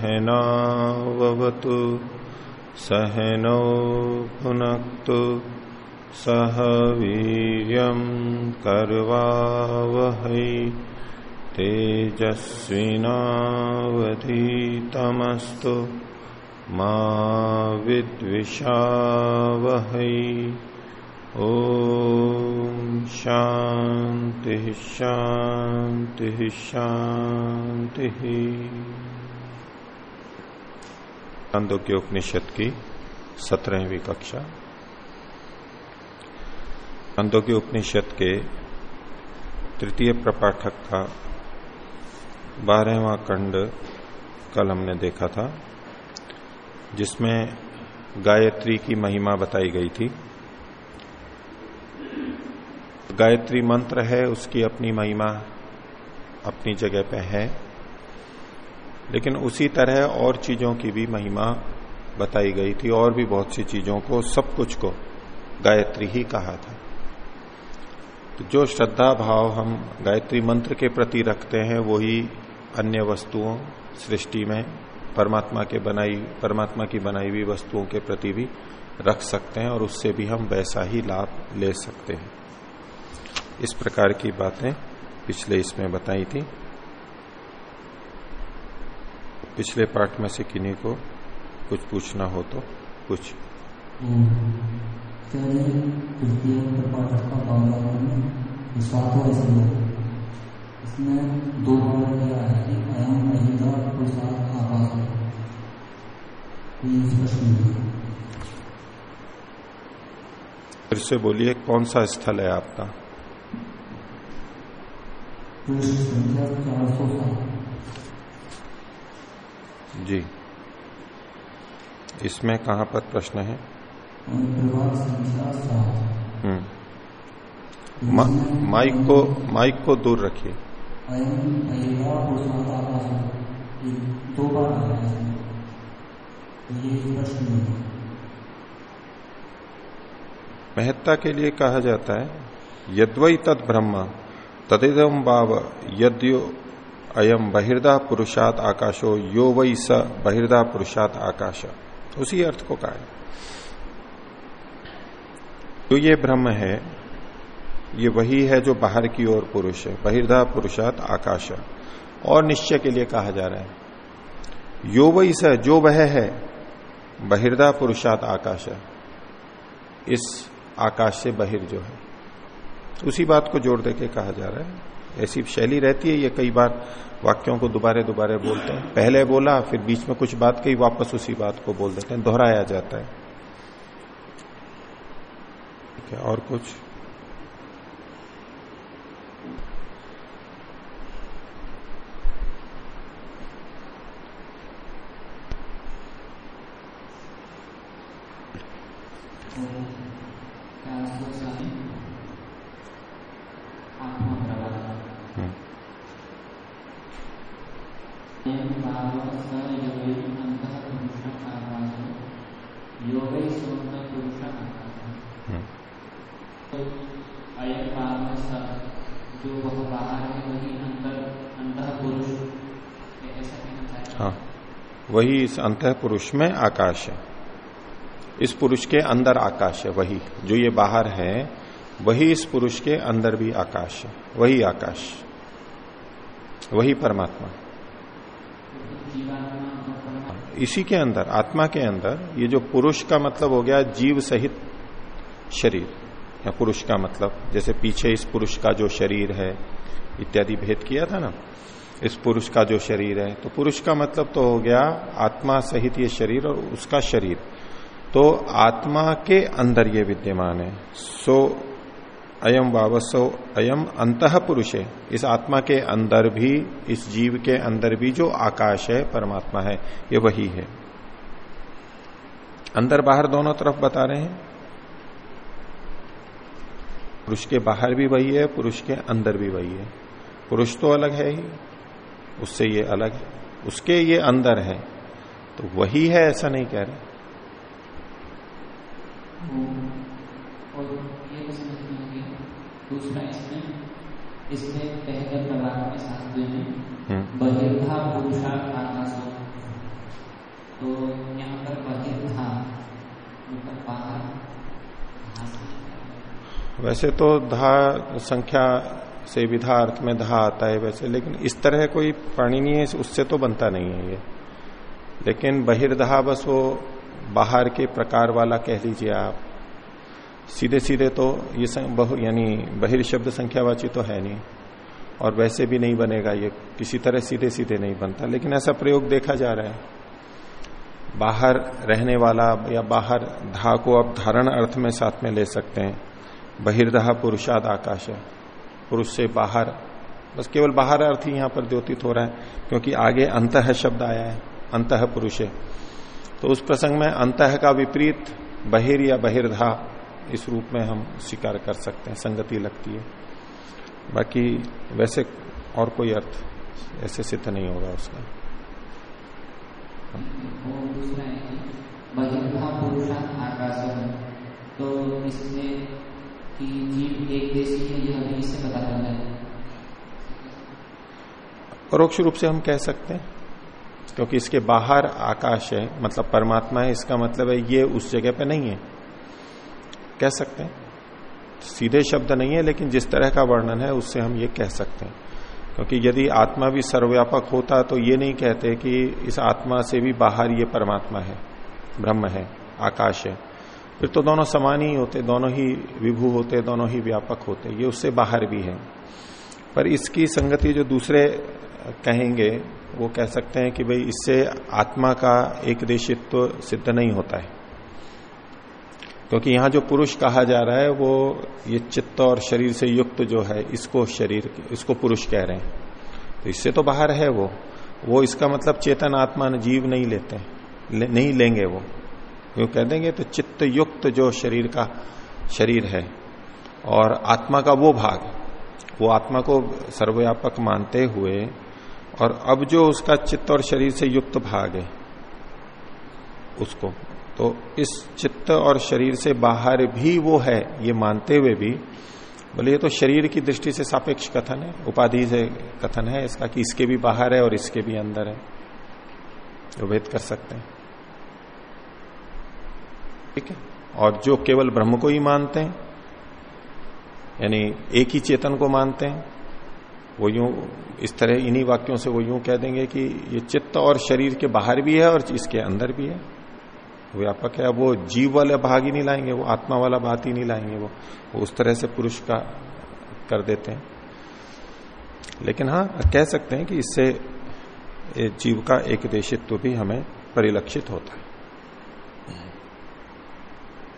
सहनावतु सहनौ भुनक्तु सह वीर्यं कर्वावहै तेजस्विनावधीतमस्तु मा विद्विषावहै। ॐ शांति शांति शांति छांदोग्य उपनिषद की सत्रहवीं कक्षा। छांदोग्य उपनिषद के तृतीय प्रपाठक का बारहवा खंड कल हमने देखा था, जिसमें गायत्री की महिमा बताई गई थी। गायत्री मंत्र है, उसकी अपनी महिमा अपनी जगह पे है, लेकिन उसी तरह और चीज़ों की भी महिमा बताई गई थी, और भी बहुत सी चीज़ों को, सब कुछ को गायत्री ही कहा था। तो जो श्रद्धा भाव हम गायत्री मंत्र के प्रति रखते हैं, वही अन्य वस्तुओं, सृष्टि में परमात्मा के बनाई, परमात्मा की बनाई हुई वस्तुओं के प्रति भी रख सकते हैं और उससे भी हम वैसा ही लाभ ले सकते हैं। इस प्रकार की बातें पिछले इसमें बताई थी। पिछले पाठ में से किन्हीं को कुछ पूछना हो तो कुछ। इसमें दो बार है कि अयम महिला ये स्पष्ट नहीं है। फिर से बोलिए कौन सा स्थल है आपका? जी। इसमें कहाँ पर प्रश्न है? मा, माइक को माइक को दूर रखिए। महत्ता के लिए कहा जाता है यद्वई तद ब्रह्म तदिदम भाव यद्यो अयम बहिर्दा पुरुषात आकाशो यो वै स बहिर्दा पुरुषात आकाश। उसी अर्थ को कहा है। तो ये ब्रह्म है, ये वही है जो बाहर की ओर पुरुष है बहिर्दा पुरुषात आकाश। और निश्चय के लिए कहा जा रहा है, यो वही स, जो वह है बहिर्दा पुरुषात आकाश। इस आकाश से बहिर जो है। उसी बात को जोड़ देके कहा जा रहा है, ऐसी शैली रहती है, ये कई बार वाक्यों को दोबारे दोबारे बोलते हैं। पहले बोला, फिर बीच में कुछ बात कही, वापस उसी बात को बोल देते हैं, दोहराया जाता है। ठीक है और कुछ चार सौ सात आत्मा प्रभाव हम्म, अयम भाव स योगे अंतः पुरुष आवास योगे स्वप्न पुरुष आकाश हम्म, अयम भाव स जो वह बाहर है वही अंतर अंतः पुरुष ये ऐसा कहना चाहता हाँ वही इस अंत पुरुष में आकाश है। इस पुरुष के अंदर आकाश है, वही। जो ये बाहर है, वही इस पुरुष के अंदर भी आकाश है। वही आकाश। वही परमात्मा। इसी के अंदर, आत्मा के अंदर, ये जो पुरुष का मतलब हो गया जीव सहित शरीर। या पुरुष का मतलब जैसे पीछे इस पुरुष का जो शरीर है, इत्यादि भेद किया था ना? इस पुरुष का जो शरीर है। तो पुरुष का मतलब तो हो गया आत्मा सहित ये शरीर और उसका शरीर। तो आत्मा के अंदर ये विद्यमान है। सो अयम वावसो अयम अंत पुरुष। है इस आत्मा के अंदर भी, इस जीव के अंदर भी जो आकाश है, परमात्मा है, ये वही है। अंदर बाहर दोनों तरफ़ बता रहे हैं। पुरुष के बाहर भी वही है, पुरुष के अंदर भी वही है। पुरुष तो अलग है ही। उससे ये अलग है उसके ये अंदर है। तो वही है ऐसा नहीं कह रहे। दूसरा इसमें इसमें पहले प्रभाव में हम्म। बहिर्धा पुरुषा आकाश। तो यहाँ पर बहिर्धा मतलब बाहर वैसे तो धा संख्या से विधा अर्थ में धा आता है वैसे, लेकिन इस तरह कोई पाणिनीय उससे तो बनता नहीं है ये। लेकिन बहिर्धा बस वो बाहर के प्रकार वाला कह लीजिए आप। सीधे सीधे तो ये बहु, यानी बहिर शब्द संख्यावाची तो है नहीं, और वैसे भी नहीं बनेगा ये, किसी तरह सीधे सीधे नहीं बनता। लेकिन ऐसा प्रयोग देखा जा रहा है। बाहर रहने वाला या बाहर धा को आप धारण अर्थ में साथ में ले सकते हैं। बहिर्दहा पुरुषाद आकाश है। पुरुष से बाहर। बस केवल बाहर अर्थ ही यहाँ पर द्योतित हो रहा है, क्योंकि आगे अंत शब्द आया है, अंत पुरुष। है तो उस प्रसंग में अंत का विपरीत बहिर या बहिर्धा इस रूप में हम स्वीकार कर सकते हैं, संगति लगती है। बाकी वैसे और कोई अर्थ ऐसे सिद्ध नहीं होगा उसका। तो इसमें कि जीव एक देशी है यह भी इससे पता रहा है। परोक्ष रूप से हम कह सकते हैं, क्योंकि इसके बाहर आकाश है मतलब परमात्मा है, इसका मतलब है ये उस जगह पे नहीं है। कह सकते हैं। सीधे शब्द नहीं है, लेकिन जिस तरह का वर्णन है, उससे हम ये कह सकते हैं। क्योंकि यदि आत्मा भी सर्वव्यापक होता तो ये नहीं कहते कि इस आत्मा से भी बाहर ये परमात्मा है, ब्रह्म है, आकाश है। फिर तो दोनों समान ही होते दोनों ही विभू होते दोनों ही व्यापक होते ये उससे बाहर भी है। पर इसकी संगति जो दूसरे कहेंगे वो कह सकते हैं कि भाई इससे आत्मा का एक देशित्व सिद्ध नहीं होता है। क्योंकि यहाँ जो पुरुष कहा जा रहा है वो ये चित्त और शरीर से युक्त जो है इसको शरीर इसको पुरुष कह रहे हैं। तो इससे तो बाहर है वो। वो इसका मतलब चेतन आत्मा जीव नहीं लेते ले, नहीं लेंगे वो। क्यों कह देंगे तो चित्त युक्त जो शरीर का शरीर है और आत्मा का वो भाग, वो आत्मा को सर्वव्यापक मानते हुए और अब जो उसका चित्त और शरीर से युक्त भाग है, उसको तो इस चित्त और शरीर से बाहर भी वो है, ये मानते हुए भी, बोले ये तो शरीर की दृष्टि से सापेक्ष कथन है, उपाधि से कथन है, इसका कि इसके भी बाहर है और इसके भी अंदर है, जो कर सकते हैं। ठीक है? और जो केवल ब्रह्म को ही मानते हैं, यानी एक ही चेतन को मानते हैं, वो यूँ इस तरह इन्हीं वाक्यों से वो यूँ कह देंगे कि ये चित्त और शरीर के बाहर भी है और इसके अंदर भी है। व्यापक है। वो जीव वाले भाग ही नहीं लाएँगे, वो आत्मा वाला बात ही नहीं लाएँगे, वो वो उस तरह से पुरुष का कर देते हैं। लेकिन हाँ कह सकते हैं कि इससे जीव का एक देशित्व भी हमें परिलक्षित होता है।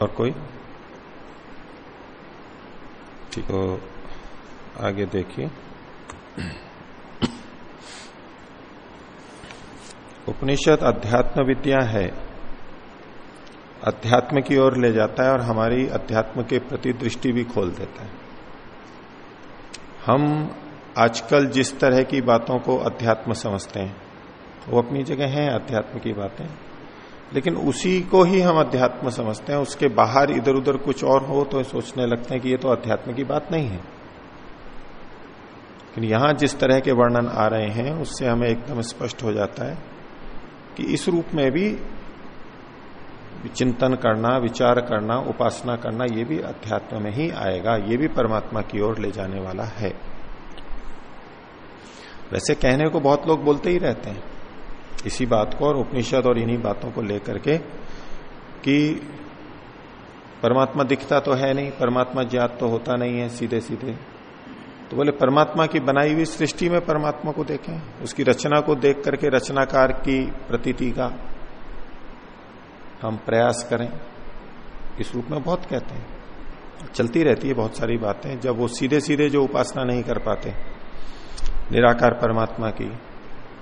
और कोई? ठीक तो आगे देखिए। उपनिषद अध्यात्म विद्या है। अध्यात्म की ओर ले जाता है और हमारी अध्यात्म के प्रति दृष्टि भी खोल देता है। हम आजकल जिस तरह की बातों को अध्यात्म समझते हैं, वो अपनी जगह है, अध्यात्म की बातें? लेकिन उसी को ही हम अध्यात्म समझते हैं। उसके बाहर इधर उधर कुछ और हो तो सोचने लगते हैं कि ये तो अध्यात्म की बात नहीं है। लेकिन यहाँ जिस तरह के वर्णन आ रहे हैं, उससे हमें एकदम स्पष्ट हो जाता है कि इस रूप में भी चिंतन करना, विचार करना, उपासना करना, ये भी अध्यात्म में ही आएगा। ये भी परमात्मा की ओर ले जाने वाला है। वैसे कहने को बहुत लोग बोलते ही रहते हैं। इसी बात को और उपनिषद और इन्हीं बातों को लेकर के कि परमात्मा दिखता तो है नहीं, परमात्मा ज्ञात तो होता नहीं है सीधे सीधे तो बोले, परमात्मा की बनाई हुई सृष्टि में परमात्मा को देखें। उसकी रचना को देख करके रचनाकार की प्रतीति का हम प्रयास करें। इस रूप में बहुत कहते हैं। चलती रहती है बहुत सारी बातें, जब वो सीधे सीधे जो उपासना नहीं कर पाते, निराकार परमात्मा की।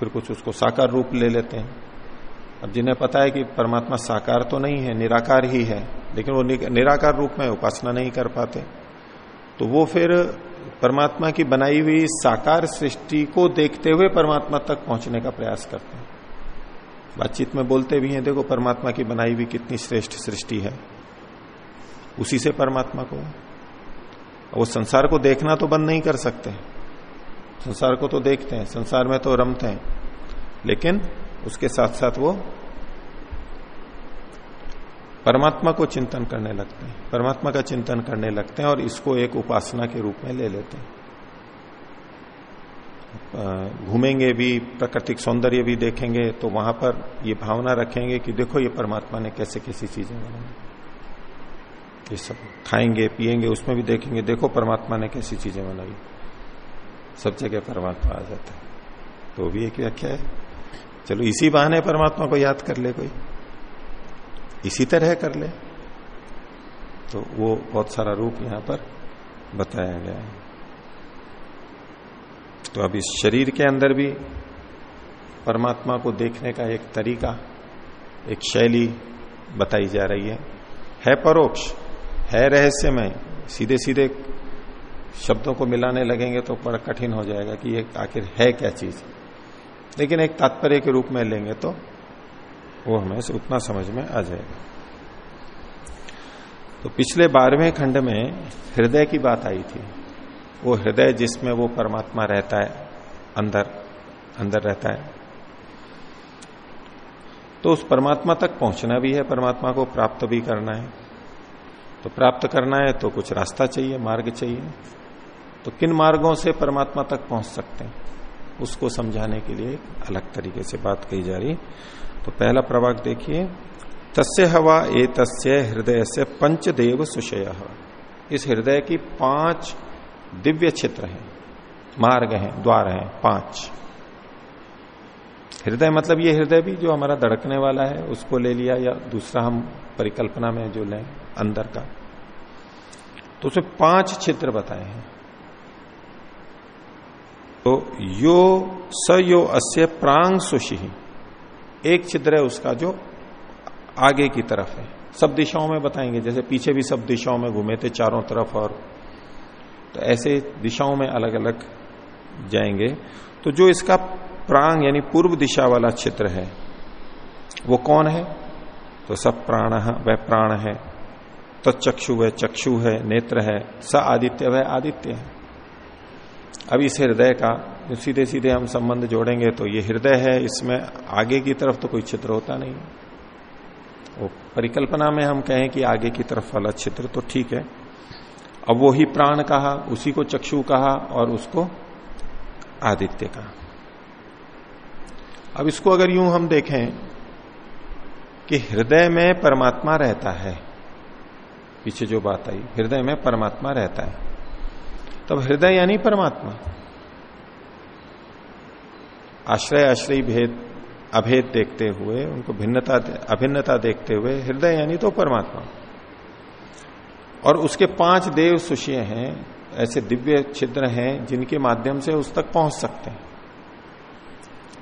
फिर कुछ उसको साकार रूप ले लेते हैं। अब जिन्हें पता है कि परमात्मा साकार तो नहीं है, निराकार ही है, लेकिन वो निराकार रूप में उपासना नहीं कर पाते। तो वो फिर परमात्मा की बनाई हुई साकार सृष्टि को देखते हुए परमात्मा तक पहुँचने का प्रयास करते हैं। बातचीत में बोलते भी हैं, देखो परमात्मा की बनाई हुई कितनी श्रेष्ठ सृष्टि है। उसी से परमात्मा को वो संसार को देखना तो बंद नहीं कर सकते। संसार को तो देखते हैं, संसार में तो रमते हैं, लेकिन उसके साथ साथ वो परमात्मा को चिंतन करने लगते हैं, परमात्मा का चिंतन करने लगते हैं और इसको एक उपासना के रूप में ले लेते हैं। घूमेंगे भी, प्राकृतिक सौंदर्य भी देखेंगे तो वहाँ पर ये भावना रखेंगे कि देखो ये परमात्मा ने कैसे कैसी चीज़ें बनाई। ये सब खाएँगे, पिएँगे, उसमें भी देखेंगे, देखो परमात्मा ने कैसी चीज़ें बनाई। सब जगह परमात्मा आ जाता है। तो भी एक व्याख्या है। चलो, इसी बहाने परमात्मा को याद कर ले कोई। इसी तरह कर ले। तो वो बहुत सारा रूप यहाँ पर बताया गया है। तो अब इस शरीर के अंदर भी परमात्मा को देखने का एक तरीका, एक शैली बताई जा रही है। है परोक्ष, है रहस्यमय सीधे सीधे शब्दों को मिलाने लगेंगे तो बड़ा कठिन हो जाएगा कि ये आखिर है क्या चीज़। लेकिन एक तात्पर्य के रूप में लेंगे तो वो हमें उतना समझ में आ जाएगा। तो पिछले बारहवें खंड में हृदय की बात आई थी। वो हृदय जिसमें वो परमात्मा रहता है, अंदर अंदर रहता है। तो उस परमात्मा तक पहुँचना भी है, परमात्मा को प्राप्त भी करना है। तो प्राप्त करना है तो कुछ रास्ता चाहिए, मार्ग चाहिए। तो किन मार्गों से परमात्मा तक पहुँच सकते हैं? उसको समझाने के लिए अलग तरीके से बात कही जा रही। तो पहला प्रभाग देखिए। तस्य हवा ए तस्य हृदय से पंचदेव सुषय। इस हृदय की पाँच दिव्य क्षेत्र हैं। मार्ग हैं, द्वार हैं, पाँच। हृदय मतलब ये हृदय भी जो हमारा धड़कने वाला है, उसको ले लिया या दूसरा हम परिकल्पना में जो लें, अंदर का। तो उसमें पाँच क्षेत्र बताए हैं। तो यो स यो अस्य प्रांग सुशी एक छिद्र है उसका जो आगे की तरफ़ है। सब दिशाओं में बताएँगे, जैसे पीछे भी सब दिशाओं में घूमे थे चारों तरफ़ और तो ऐसे दिशाओं में अलग अलग जाएँगे। तो जो इसका प्रांग यानी पूर्व दिशा वाला क्षेत्र है, वो कौन है? तो सब प्राण वह प्राण है। तो चक्षु वह चक्षु है, नेत्र है, स आदित्य, वह आदित्य है। अब इस हृदय का सीधे सीधे हम संबंध जोड़ेंगे तो ये हृदय है, इसमें आगे की तरफ़ तो कोई चित्र होता नहीं। वो परिकल्पना में हम कहें कि आगे की तरफ़ वाला चित्र तो ठीक है। अब वो ही प्राण कहा, उसी को चक्षु कहा और उसको आदित्य कहा। अब इसको अगर यूँ हम देखें कि हृदय में परमात्मा रहता है, पीछे जो बात आई, हृदय में परमात्मा रहता है। तब हृदय यानी परमात्मा। आश्रय आश्रय भेद, अभेद देखते हुए, उनको भिन्नता अभिन्नता देखते हुए हृदय यानी तो परमात्मा। और उसके पाँच देव सुशीय हैं, ऐसे दिव्य छिद्र हैं, जिनके माध्यम से उस तक पहुँच सकते हैं।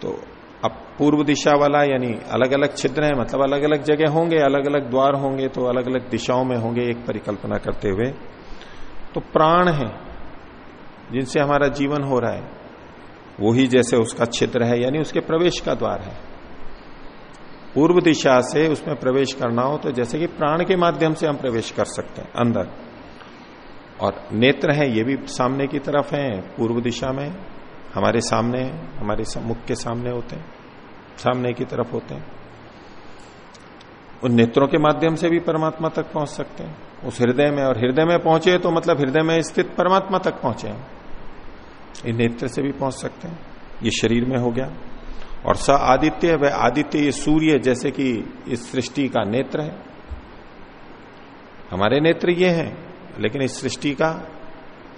तो अब पूर्व दिशा वाला यानी अलग अलग छिद्र हैं मतलब अलग अलग जगह होंगे अलग अलग द्वार होंगे तो अलग अलग दिशाओं में होंगे एक परिकल्पना करते हुए। तो प्राण है जिनसे हमारा जीवन हो रहा है, वो ही जैसे उसका छिद्र है, यानी उसके प्रवेश का द्वार है। पूर्व दिशा से उसमें प्रवेश करना हो तो जैसे कि प्राण के माध्यम से हम प्रवेश कर सकते हैं, अंदर। और नेत्र है, ये भी सामने की तरफ़ है, पूर्व दिशा में हमारे सामने, हमारे मुख के सामने होते हैं, सामने की तरफ़ होते हैं। उन नेत्रों के माध्यम से भी परमात्मा तक पहुँच सकते हैं। उस हृदय में, और हृदय में पहुँचे तो मतलब हृदय में स्थित परमात्मा तक पहुँचे इन नेत्र से भी पहुँच सकते हैं। ये शरीर में हो गया। और स आदित्य वह आदित्य ये सूर्य जैसे कि इस सृष्टि का नेत्र है। हमारे नेत्र ये हैं, लेकिन इस सृष्टि का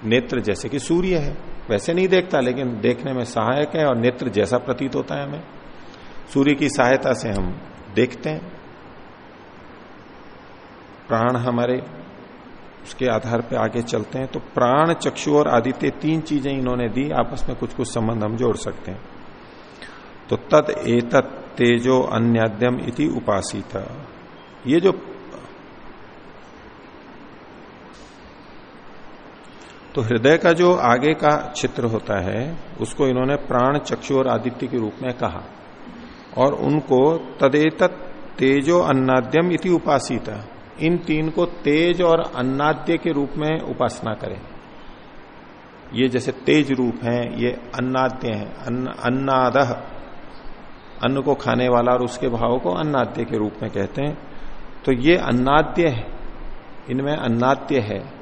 नेत्र जैसे कि सूर्य है। वैसे नहीं देखता, लेकिन देखने में सहायक है और नेत्र जैसा प्रतीत होता है हमें। सूर्य की सहायता से हम देखते हैं। प्राण हमारे उसके आधार पे आगे चलते हैं। तो प्राण, चक्षु और आदित्य तीन चीज़ें इन्होंने दी। आपस में कुछ कुछ संबंध हम जोड़ सकते हैं। तो तद एतत् तेजो अन्याद्यम इति उपासित। ये जो तो हृदय का जो आगे का चित्र होता है, उसको इन्होंने प्राण, चक्षु और आदित्य के रूप में कहा। और उनको तदेत तेजो अन्नाद्यम इति उपासित। इन तीन को तेज और अन्नाद्य के रूप में उपासना करें। ये जैसे तेज रूप है, ये अन्नाद्य है। अन्न, अन्नाद, अन्न को खाने वाला और उसके भाव को अन्नाद्य के रूप में कहते हैं। तो ये अन्नाद्य है। इनमें अन्नाद्य है।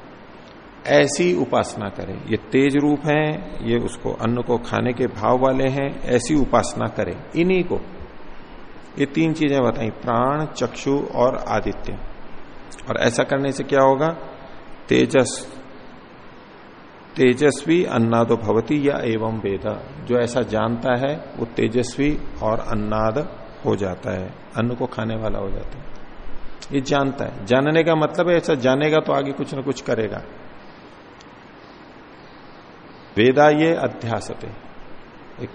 ऐसी उपासना करें। ये तेज रूप है, ये उसको अन्न को खाने के भाव वाले हैं। ऐसी उपासना करें। इन्हीं को। ये तीन चीज़ें बताई। प्राण, चक्षु और आदित्य। और ऐसा करने से क्या होगा? तेजस। तेजस्वी अन्नादो भवती या एवं वेद। जो ऐसा जानता है, वो तेजस्वी और अन्नाद हो जाता है। अन्न को खाने वाला हो जाता है। ये जानता है। जानने का मतलब है, ऐसा जानेगा तो आगे कुछ ना कुछ करेगा। वेदा ये अध्यासते। एक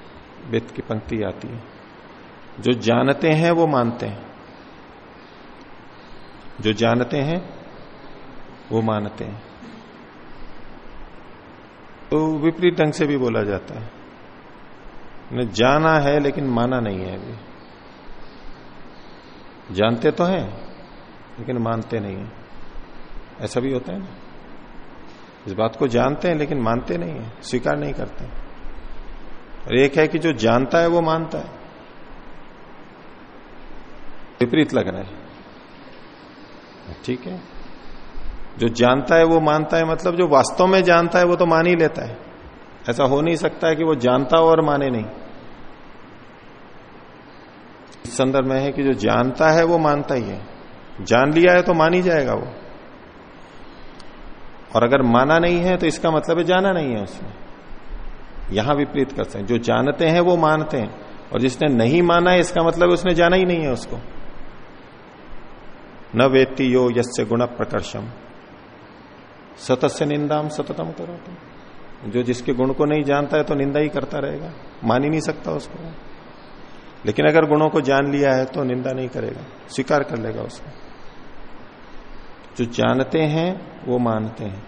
वेद की पंक्ति आती है। जो जानते हैं, वो मानते हैं। जो जानते हैं, वो मानते हैं। तो विपरीत ढंग से भी बोला जाता है। ने जाना है, लेकिन माना नहीं है अभी। जानते तो हैं, लेकिन मानते नहीं है। ऐसा भी होता है ना? इस बात को जानते हैं, लेकिन मानते नहीं है, स्वीकार नहीं करते। और एक है कि जो जानता है, वो मानता है। विपरीत लग रहा है। ठीक है? जो जानता है वो मानता है मतलब जो वास्तव में जानता है वो तो मान ही लेता है। ऐसा हो नहीं सकता है कि वो जानता हो और माने नहीं। इस संदर्भ में है कि जो जानता है वो मानता ही है। जान लिया है तो मान ही जाएगा वो। और अगर माना नहीं है तो इसका मतलब है जाना नहीं है उसने यहाँ विपरीत कर सकते जो जानते हैं वो मानते हैं। और जिसने नहीं माना है, इसका मतलब उसने जाना ही नहीं है उसको। न वेत्ती यो यस्य गुण प्रकर्षम सतस्य निंदाम सततम करो तो जो जिसके गुण को नहीं जानता है तो निंदा ही करता रहेगा। मान ही नहीं सकता उसको। लेकिन अगर गुणों को जान लिया है तो निंदा नहीं करेगा। स्वीकार कर लेगा उसको। जो जानते हैं, वो मानते हैं।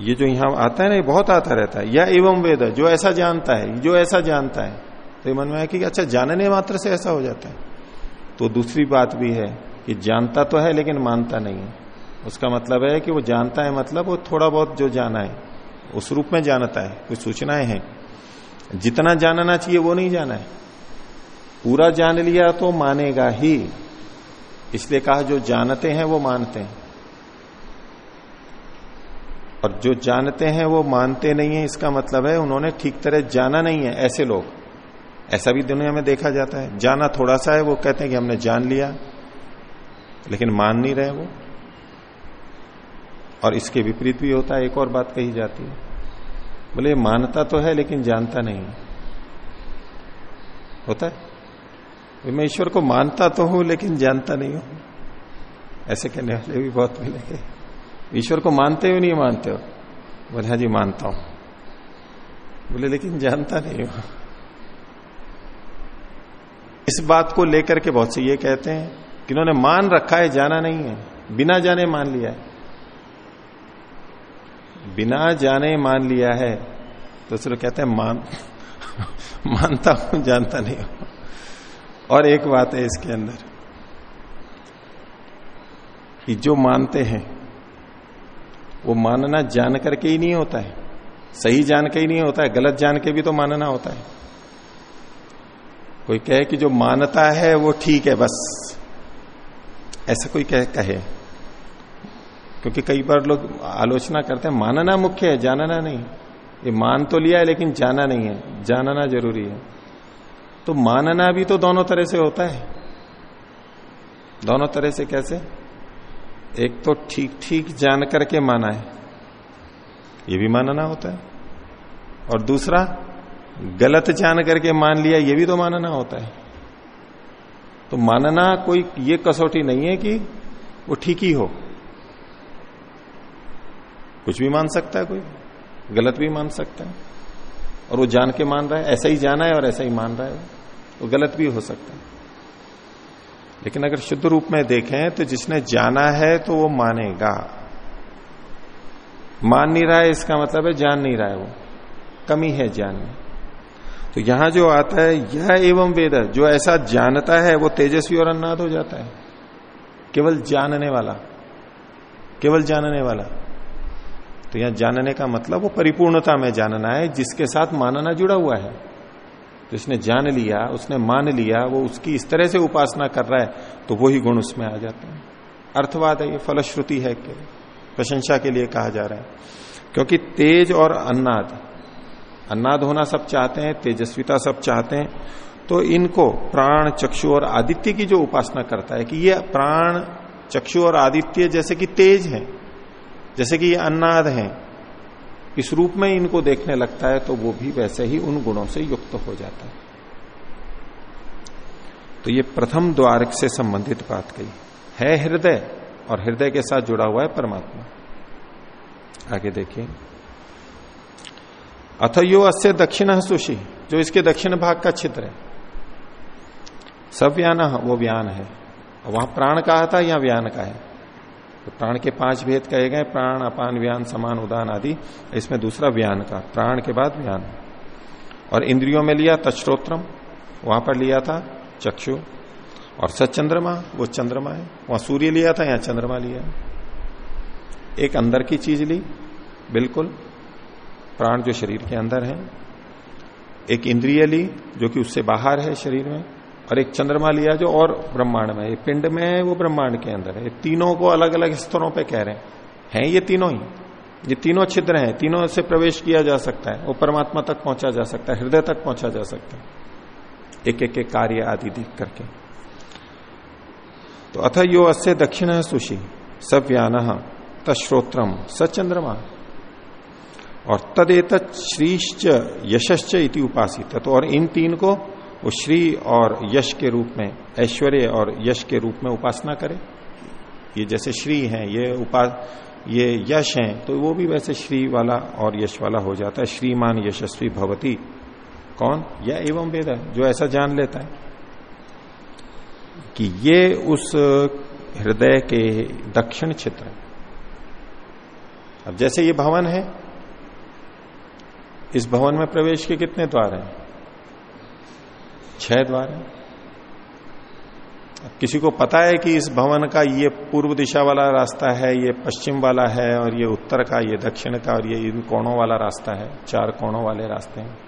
ये जो यहाँ आता है ना, ये बहुत आता रहता है। या एवं वेद, जो ऐसा जानता है, जो ऐसा जानता है। तो मन में है कि अच्छा जानने मात्र से ऐसा हो जाता है। तो दूसरी बात भी है कि जानता तो है लेकिन मानता नहीं है। उसका मतलब है कि वो जानता है मतलब वो थोड़ा बहुत जो जाना है, उस रूप में जानता है कुछ सूचनाएँ हैं। जितना जानना चाहिए वो नहीं जाना है। पूरा जान लिया तो मानेगा ही। इसलिए कहा जो जानते हैं वो मानते हैं। और जो जानते हैं वो मानते नहीं है, इसका मतलब है उन्होंने ठीक तरह जाना नहीं है, ऐसे लोग। ऐसा भी दुनिया में देखा जाता है। जाना थोड़ा सा है, वो कहते हैं कि हमने जान लिया, लेकिन मान नहीं रहे वो। और इसके विपरीत भी होता है, एक और बात कही जाती है। बोले, मानता तो है, लेकिन जानता नहीं। होता है? मैं ईश्वर को मानता तो हूँ, लेकिन जानता नहीं हूँ। ऐसे कहने वाले भी बहुत मिलेंगे। ईश्वर को मानते हो, नहीं मानते हो? बोले हाँ जी, मानता हूँ। बोले, लेकिन जानता नहीं हूँ। इस बात को लेकर के बहुत से ये कहते हैं कि उन्होंने मान रखा है, जाना नहीं है। बिना जाने मान लिया है। बिना जाने मान लिया है तो सिर्फ़ कहते हैं मान। मानता हूँ, जानता नहीं हूँ। और एक बात है इसके अंदर कि जो मानते हैं, वो मानना जान करके ही नहीं होता है। सही जान के ही नहीं होता है, गलत जान के भी तो मानना होता है। कोई कहे कि जो मानता है वो ठीक है बस। ऐसा कोई कह, कहे। क्योंकि कई बार लोग आलोचना करते हैं मानना मुख्य है जानना नहीं। ये मान तो लिया है लेकिन जाना नहीं है। जानना ज़रूरी है। तो मानना भी तो दोनों तरह से होता है। दोनों तरह से कैसे? एक तो ठीक ठीक जान करके माना है। ये भी मानना होता है। और दूसरा गलत जान करके मान लिया, ये भी तो मानना होता है। तो मानना कोई, ये कसौटी नहीं है कि वो ठीक ही हो। कुछ भी मान सकता है कोई, गलत भी मान सकता है। और वो जान के मान रहा है, ऐसा ही जाना है और ऐसा ही मान रहा है। वो गलत भी हो सकता है। लेकिन अगर शुद्ध रूप में देखें तो जिसने जाना है तो वो मानेगा। मान नहीं रहा है, इसका मतलब है जान नहीं रहा है वो। कमी है ज्ञान में। तो यहाँ जो आता है, यह एवं वेद जो ऐसा जानता है, वो तेजस्वी और अन्नाद हो जाता है। केवल जानने वाला। केवल जानने वाला। तो यहाँ जानने का मतलब वो परिपूर्णता में जानना है, जिसके साथ मानना जुड़ा हुआ है। जिसने जान लिया, उसने मान लिया, वो उसकी इस तरह से उपासना कर रहा है तो वही गुण उसमें आ जाते हैं। अर्थवाद है, ये फलश्रुति है, कि प्रशंसा के लिए कहा जा रहा है। क्योंकि तेज और अन्नाद अन्नाद होना सब चाहते हैं, तेजस्विता सब चाहते हैं तो इनको प्राण, चक्षु और आदित्य की जो उपासना करता है कि ये प्राण, चक्षु और आदित्य जैसे कि तेज है, जैसे कि ये अन्नाद है, इस रूप में इनको देखने लगता है तो वो भी वैसे ही उन गुणों से युक्त हो जाता है। तो ये प्रथम द्वार से संबंधित बात कही। है हृदय और हृदय के साथ जुड़ा हुआ है परमात्मा। आगे देखिए। अथयो अस्य दक्षिण सुशी जो इसके दक्षिण भाग का छिद्र है। सब व्यान वो व्यान है। वहाँ प्राण कहा था? या व्यान का है। तो प्राण के पाँच भेद कहे गए, प्राण, अपान, व्यान, समान, उदान आदि। इसमें दूसरा व्यान का, प्राण के बाद व्यान। और इंद्रियों में लिया तत्रोत्रम वहाँ पर लिया था चक्षु। और सचंद्रमा वो चंद्रमा है। वहाँ सूर्य लिया था, यहाँ चंद्रमा लिया एक अंदर की चीज़ ली, बिल्कुल। प्राण जो शरीर के अंदर है, एक इंद्रिय ली जो कि उससे बाहर है शरीर में, और एक चंद्रमा लिया जो और ब्रह्मांड में पिंड में है वो ब्रह्मांड के अंदर है। तीनों को अलग अलग स्तरों पे कह रहे हैं। हैं ये तीनों ही। ये तीनों छिद्र हैं। तीनों से प्रवेश किया जा सकता है। वो परमात्मा तक पहुँचा जा सकता है। हृदय तक पहुँचा जा सकता है। एक एक कार्य आदि देख करके। तो अथ यो अस्य दक्षिण सुशी सव्यान तश्रोत्रम। सचंद्रमा और तदेत श्रीश्च यशश्च इति उपासित। तो और इन तीन को वो श्री और यश के रूप में, ऐश्वर्य और यश के रूप में उपासना करे। ये जैसे श्री हैं, ये उपास ये यश हैं तो वो भी वैसे श्री वाला और यश वाला हो जाता है। श्रीमान यशस्वी भवती। कौन? या एवं वेद जो ऐसा जान लेता है कि ये उस हृदय के दक्षिण क्षेत्र अब जैसे ये भवन है इस भवन में प्रवेश के कितने द्वार हैं? छह द्वार है। किसी को पता है कि इस भवन का ये पूर्व दिशा वाला रास्ता है, ये पश्चिम वाला है, और ये उत्तर का, ये दक्षिण का, और ये इन कोणों वाला रास्ता है, चार कोणों वाले रास्ते हैं।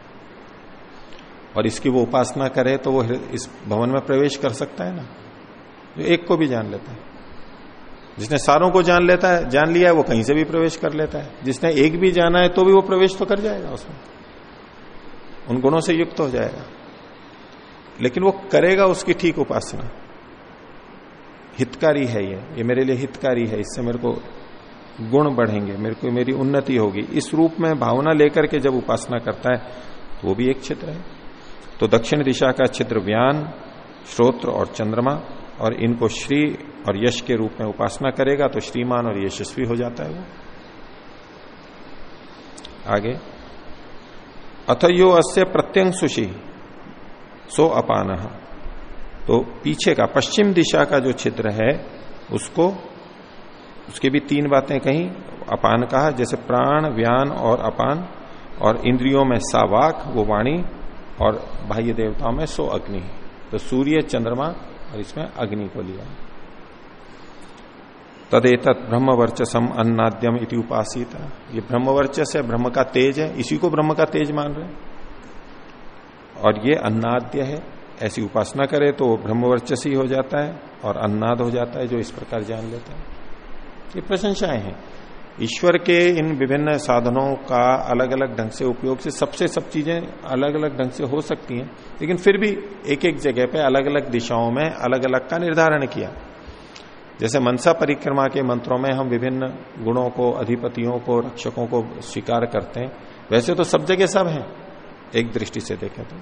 और इसकी वो उपासना करे तो वो इस भवन में प्रवेश कर सकता है ना? जो एक को भी जान लेता है। जिसने सारों को जान लेता है, जान लिया है, वो कहीं से भी प्रवेश कर लेता है। जिसने एक भी जाना है तो भी वो प्रवेश तो कर जाएगा उसमें। उन गुणों से युक्त हो जाएगा। लेकिन वो करेगा उसकी ठीक उपासना। हितकारी है ये। ये मेरे लिए हितकारी है। इससे मेरे को गुण बढ़ेंगे। मेरे को, मेरी उन्नति होगी। इस रूप में भावना लेकर के जब उपासना करता है तो वो भी एक चित्र है। तो दक्षिण दिशा का चित्र व्यान, श्रोत्र और चंद्रमा, और इनको श्री और यश के रूप में उपासना करेगा तो श्रीमान और यशस्वी हो जाता है वो। आगे, अथयो अस्य प्रत्यंग सुशी सो अपान। तो पीछे का, पश्चिम दिशा का जो छिद्र है, उसको, उसके भी तीन बातें कही, अपान कहा, जैसे प्राण, व्यान और अपान, और इंद्रियों में सावाक, वो वाणी, और बाह्य देवताओं में सो अग्नि। तो सूर्य, चंद्रमा, और इसमें अग्नि को लिया। तदेत ब्रह्म वर्चसम अन्नाद्यम इति उपासित। ये ब्रह्म वर्चस है, ब्रह्म का तेज है, इसी को ब्रह्म का तेज मान रहे और ये अन्नाद्य है, ऐसी उपासना करे तो ब्रह्मवर्चस ही हो जाता है और अन्नाद हो जाता है, जो इस प्रकार जान लेता है। ये प्रशंसाएँ हैं। ईश्वर के इन विभिन्न साधनों का अलग अलग ढंग से उपयोग से सबसे सब चीज़ें अलग अलग ढंग से हो सकती हैं, लेकिन फिर भी एक एक जगह पे अलग अलग दिशाओं में अलग अलग का निर्धारण किया। जैसे मनसा परिक्रमा के मंत्रों में हम विभिन्न गुणों को, अधिपतियों को, रक्षकों को स्वीकार करते हैं। वैसे तो सब जगह सब हैं, एक दृष्टि से देखें तो।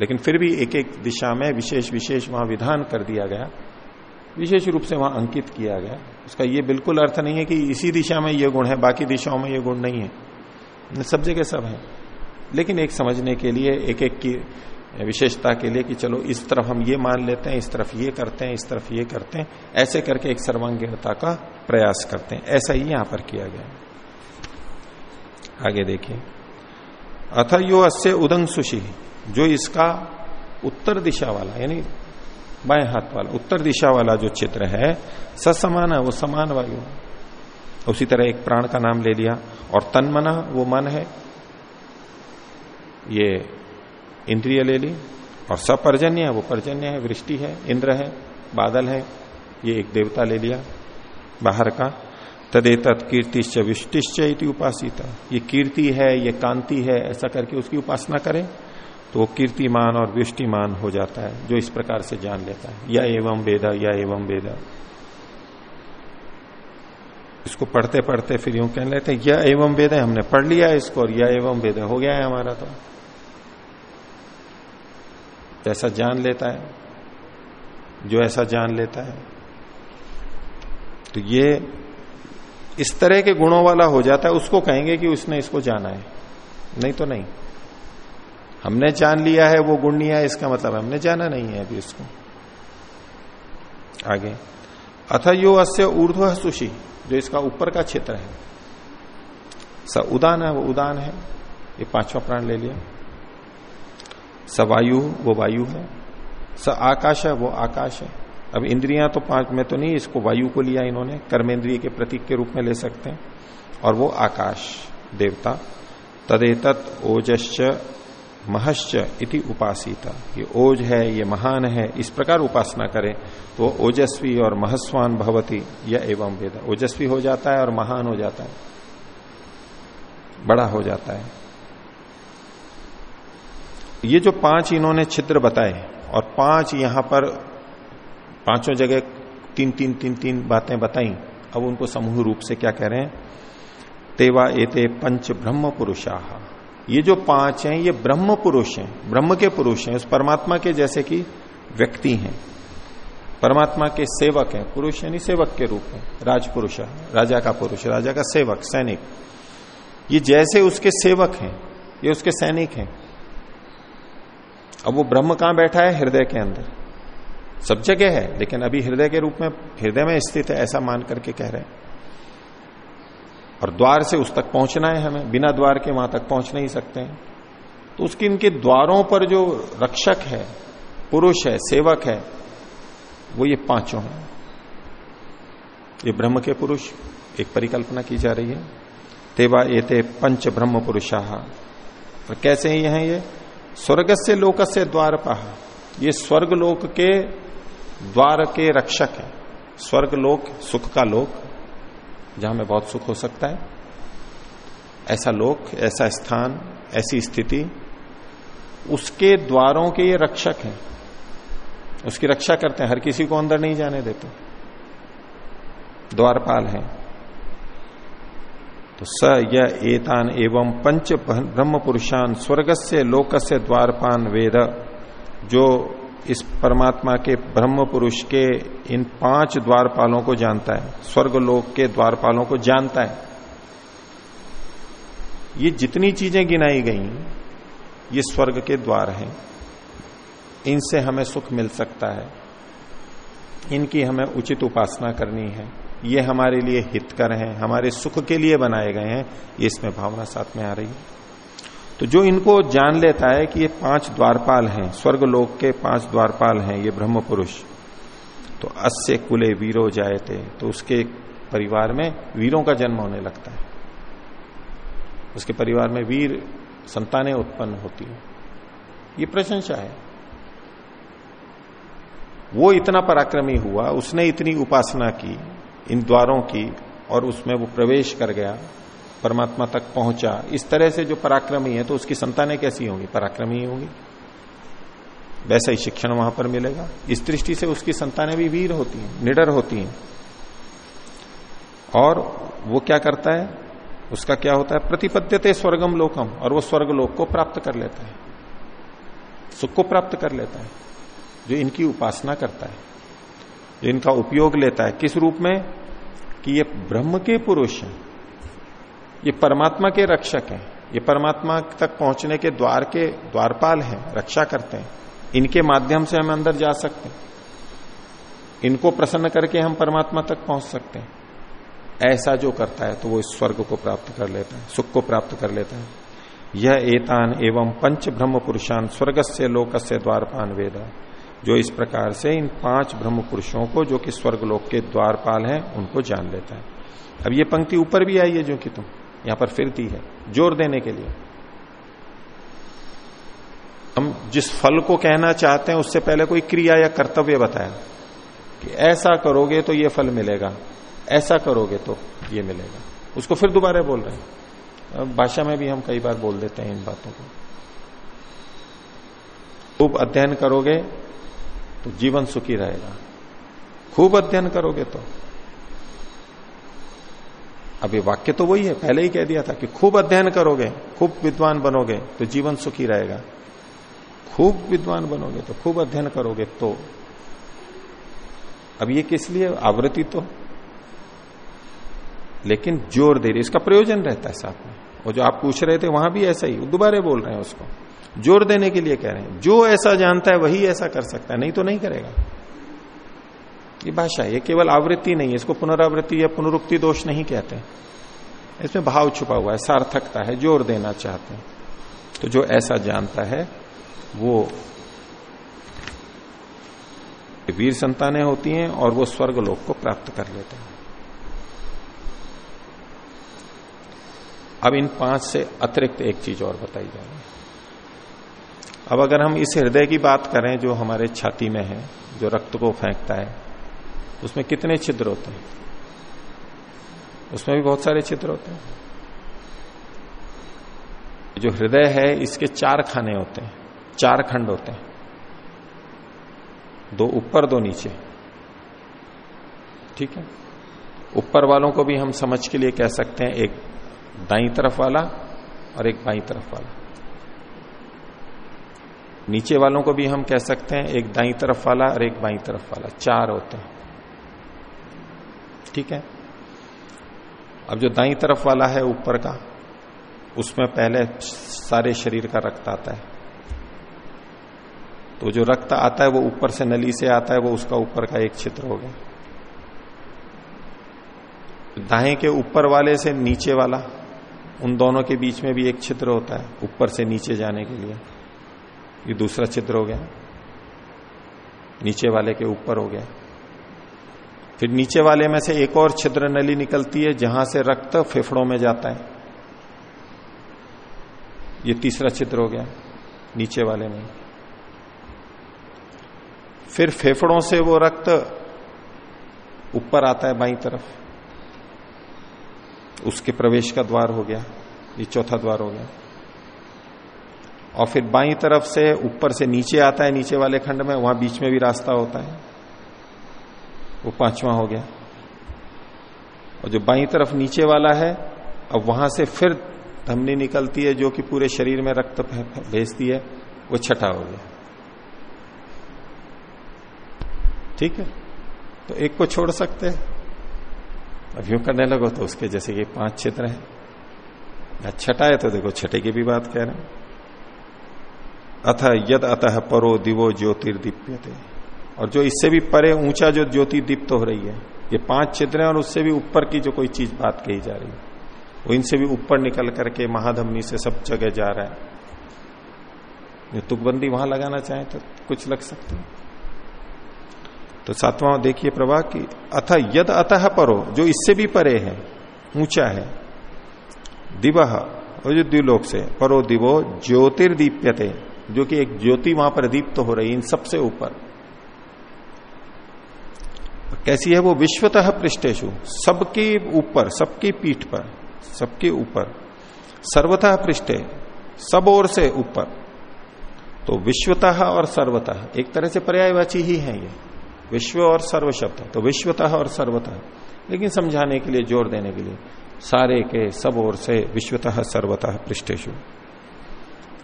लेकिन फिर भी एक एक दिशा में विशेष विशेष वहाँ विधान कर दिया गया, विशेष रूप से वहाँ अंकित किया गया। उसका ये बिल्कुल अर्थ नहीं है कि इसी दिशा में ये गुण है, बाकी दिशाओं में ये गुण नहीं है। सब जगह सब है। लेकिन एक समझने के लिए एक एक की विशेषता के लिए कि चलो इस तरफ़ हम ये मान लेते हैं, इस तरफ़ ये करते हैं, इस तरफ़ ये करते हैं, ऐसे करके एक सर्वांगीणता का प्रयास करते हैं। ऐसा ही यहाँ पर किया गया। आगे देखिए। अथ यो अस्य उदंग सुशी जो इसका उत्तर दिशा वाला, यानी बाएँ हाथ वाला, उत्तर दिशा वाला जो चित्र है समान है, वो समान वायु उसी तरह एक प्राण का नाम ले लिया, और तन मना, वो मन है। ये इंद्रिय ले ली और सपर्जन्य है, वो पर्जन्य है, वृष्टि है, इंद्र है, बादल है, ये एक देवता ले लिया बाहर का। तदेत कीर्तिश्च विष्टिश्च इति उपासिता। ये कीर्ति है, ये कांति है, ऐसा करके उसकी उपासना करें तो वो कीर्तिमान और विष्टिमान हो जाता है, जो इस प्रकार से जान लेता है। या एवं वेदा, या एवं वेदा। इसको पढ़ते पढ़ते फिर यूँ कहने लेते यह एवं वेद हमने पढ़ लिया इसको, और यह एवं वेद, हो गया है हमारा तो। ऐसा जान लेता है, जो ऐसा जान लेता है। तो ये इस तरह के गुणों वाला हो जाता है, उसको कहेंगे कि उसने इसको जाना है। नहीं तो नहीं। हमने जान लिया है, वो गुण नहीं है, इसका मतलब हमने जाना नहीं है अभी इसको आगे। अथ यो अस्य ऊर्ध्व सुशी जो इसका ऊपर का क्षेत्र है। स उदान है, वो उदान है। ये पांचवा प्राण ले लिया। स वायु वो वायु है। स आकाश है, वो आकाश है। अब इंद्रियाँ तो पाँच, में तो नहीं, इसको वायु को लिया इन्होंने, कर्मेंद्रिय के प्रतीक के रूप में ले सकते हैं। और वो आकाश, देवता तदेत ओजश्च महश्च इति उपासिता। ये ओज है, ये महान है, इस प्रकार उपासना करे तो ओजस्वी और महस्वान भवती यह एवं वेद। ओजस्वी हो जाता है और महान हो जाता है। बड़ा हो जाता है। ये जो पाँच इन्होंने छिद्र बताए और पाँच यहाँ पर पाँचों जगह तीन तीन तीन तीन बातें बताई, अब उनको समूह रूप से क्या कह रहे हैं? तेवा एते पंच ब्रह्म पुरुषा। ये जो पाँच हैं, ये ब्रह्म पुरुष हैं, ब्रह्म के पुरुष हैं, उस परमात्मा के जैसे कि व्यक्ति हैं। परमात्मा के सेवक हैं, पुरुष यानी सेवक के रूप में, राजपुरुष, राजा का पुरुष, राजा का सेवक, सैनिक। ये जैसे उसके सेवक हैं, ये उसके सैनिक हैं। अब वो ब्रह्म कहाँ बैठा है? हृदय के अंदर। सब जगह है, लेकिन अभी हृदय के रूप में, हृदय में स्थित है, ऐसा मान करके कह रहे हैं। और द्वार से उस तक पहुँचना है हमें, बिना द्वार के वहाँ तक पहुँच नहीं सकते हैं। तो उसकी, इनके द्वारों पर जो रक्षक है, पुरुष है, सेवक है, वो ये पाँचों हैं। ये ब्रह्म के पुरुष, एक परिकल्पना की जा रही है। तेवा एते पंच ब्रह्म पुरुषा। और कैसे ही हैं ये? स्वर्ग से लोक से द्वार पहा ये स्वर्ग लोक के द्वार के रक्षक है। स्वर्ग लोक सुख का लोक, जहाँ में बहुत सुख हो सकता है। ऐसा लोक, ऐसा स्थान, ऐसी स्थिति, उसके द्वारों के ये रक्षक हैं। उसकी रक्षा करते हैं। हर किसी को अंदर नहीं जाने देते। द्वारपाल हैं। तो स य एतान एवं पंच ब्रह्म पुरुषान स्वर्ग से लोक से द्वारपान वेद, जो इस परमात्मा के ब्रह्म पुरुष के इन पाँच द्वारपालों को जानता है स्वर्ग लोक के द्वारपालों को जानता है। ये जितनी चीज़ें गिनाई गई, ये स्वर्ग के द्वार हैं। इनसे हमें सुख मिल सकता है। इनकी हमें उचित उपासना करनी है। ये हमारे लिए हितकर हैं, हमारे सुख के लिए बनाए गए हैं, ये इसमें भावना साथ में आ रही है। तो जो इनको जान लेता है कि ये पाँच द्वारपाल हैं स्वर्ग लोक के पाँच द्वारपाल हैं, ये ब्रह्म पुरुष तो अस्य कुले वीरो जाए थे तो उसके परिवार में वीरों का जन्म होने लगता है। उसके परिवार में वीर संतानें उत्पन्न होती है। ये प्रशंसा है। वो इतना पराक्रमी हुआ, उसने इतनी उपासना की इन द्वारों की और उसमें वो प्रवेश कर गया, परमात्मा तक पहुँचा। इस तरह से जो पराक्रमी है तो उसकी संतानें कैसी होंगी? पराक्रमी होंगी। वैसा ही शिक्षण वहाँ पर मिलेगा। इस दृष्टि से उसकी संतानें भी वीर होती हैं, निडर होती हैं। और वो क्या करता है? उसका क्या होता है? प्रतिपद्यते स्वर्गम लोकम, और वो स्वर्ग लोक को प्राप्त कर लेता है। सुख को प्राप्त कर लेता है, जो इनकी उपासना करता है। इनका उपयोग लेता है, किस रूप में? कि ये ब्रह्म के पुरुष हैं, ये परमात्मा के रक्षक हैं, ये परमात्मा तक पहुँचने के द्वार के द्वारपाल हैं, रक्षा करते हैं। इनके माध्यम से हम अंदर जा सकते हैं। इनको प्रसन्न करके हम परमात्मा तक पहुँच सकते हैं। ऐसा जो करता है तो वो इस स्वर्ग को प्राप्त कर लेता है, सुख को प्राप्त कर लेता है। यह एतान एवं पंच ब्रह्म पुरुषान स्वर्ग से लोक से द्वारपान वेद। जो इस प्रकार से इन पाँच ब्रह्म पुरुषों को जो कि स्वर्ग लोक के द्वारपाल हैं, उनको जान लेता है। अब ये पंक्ति ऊपर भी आई है, जो कि तुम यहाँ पर फिरती है, ज़ोर देने के लिए। हम जिस फल को कहना चाहते हैं, उससे पहले कोई क्रिया या कर्तव्य बताया कि ऐसा करोगे तो ये फल मिलेगा, ऐसा करोगे तो ये मिलेगा। उसको फिर दोबारा बोल रहे हैं। भाषा में भी हम कई बार बोल देते हैं इन बातों को। खूब अध्ययन करोगे तो जीवन सुखी रहेगा। खूब अध्ययन करोगे तो। अभी वाक्य तो वही है, पहले ही कह दिया था कि खूब अध्ययन करोगे, खूब विद्वान बनोगे तो जीवन सुखी रहेगा। खूब विद्वान बनोगे तो खूब अध्ययन करोगे तो। अब ये किस लिए? आवृत्ति तो। लेकिन ज़ोर दे रही, इसका प्रयोजन रहता है साथ में। और जो आप पूछ रहे थे, वहाँ भी ऐसा ही, दोबारे बोल रहे हैं उसको। ज़ोर देने के लिए कह रहे हैं। जो ऐसा जानता है, वही ऐसा कर सकता है। नहीं तो नहीं करेगा। ये भाषा ये केवल आवृत्ति नहीं है। इसको पुनरावृत्ति या पुनरुक्ति दोष नहीं कहते। इसमें भाव छुपा हुआ है। सार्थकता है। ज़ोर देना चाहते हैं। तो जो ऐसा जानता है, वो वीर संतानें होती हैं और वो स्वर्ग लोक को प्राप्त कर लेते हैं। अब इन पाँच से अतिरिक्त एक चीज़ और बताई जा रही है। अब अगर हम इस हृदय की बात करें जो हमारे छाती में है, जो रक्त को फेंकता है, उसमें कितने छिद्र होते हैं? उसमें भी बहुत सारे छिद्र होते हैं। जो हृदय है, इसके चार खाने होते हैं। चार खंड होते हैं। दो ऊपर, दो नीचे। ठीक है? ऊपर वालों को भी हम समझ के लिए कह सकते हैं, एक दाई तरफ़ वाला और एक बाई तरफ़ वाला। नीचे वालों को भी हम कह सकते हैं, एक दाई तरफ़ वाला और एक बाई तरफ़ वाला, चार होते हैं। ठीक है? अब जो दाई तरफ़ वाला है ऊपर का, उसमें पहले सारे शरीर का रक्त आता है। तो जो रक्त आता है, वो ऊपर से नली से आता है, वो उसका ऊपर का एक चित्र हो गया। दाएँ के ऊपर वाले से नीचे वाला, उन दोनों के बीच में भी एक छिद्र होता है, ऊपर से नीचे जाने के लिए। ये दूसरा छिद्र हो गया। नीचे वाले के ऊपर हो गया। फिर नीचे वाले में से एक और छिद्र नली निकलती है, जहाँ से रक्त फेफड़ों में जाता है। ये तीसरा छिद्र हो गया, नीचे वाले में। फिर फेफड़ों से वो रक्त ऊपर आता है बाई तरफ़। उसके प्रवेश का द्वार हो गया, ये चौथा द्वार हो गया। और फिर बाई तरफ़ से ऊपर से नीचे आता है, नीचे वाले खंड में, वहाँ बीच में भी रास्ता होता है। वो पांचवा हो गया। और जो बाई तरफ़ नीचे वाला है, अब वहाँ से फिर धमनी निकलती है, जो कि पूरे शरीर में रक्त भेजती है, वो छठा हो गया। ठीक है? तो एक को छोड़ सकते हैं। अब यूँ करने लगो तो उसके जैसे कि पाँच क्षेत्र है। छठा है तो देखो, छठे की भी बात कह रहे हैं। अथ यद अतः परो दिवो ज्योतिर्दीप्यते। और जो इससे भी परे ऊँचा जो ज्योति दीप्त हो रही है, ये पाँच चित्र हैं और उससे भी ऊपर की जो कोई चीज़ बात कही जा रही है, वो इनसे भी ऊपर निकल करके महाधमनी से सब जगह जा रहा है। तुकबंदी वहाँ लगाना चाहे तो कुछ लग सकते हैं। तो सातवां देखिए प्रभा की अथ यद अतः परो, जो इससे भी परे है, ऊँचा है, दिव और जो द्विलोक से, परो दिवो ज्योतिर्दीप्यते। जो कि एक ज्योति वहाँ पर दीप्त तो हो रही है इन सबसे ऊपर। कैसी है वो? विश्वतः पृष्ठेशु सबके ऊपर, सबकी पीठ पर, सबके ऊपर। सर्वतः पृष्ठे, सब ओर से ऊपर। तो विश्वतः और सर्वतः, एक तरह से पर्यायवाची ही है ये। विश्व और सर्व शब्द तो विश्वतः और सर्वतः। लेकिन समझाने के लिए, ज़ोर देने के लिए, सारे के सब ओर से विश्वतः सर्वतः पृष्ठेशु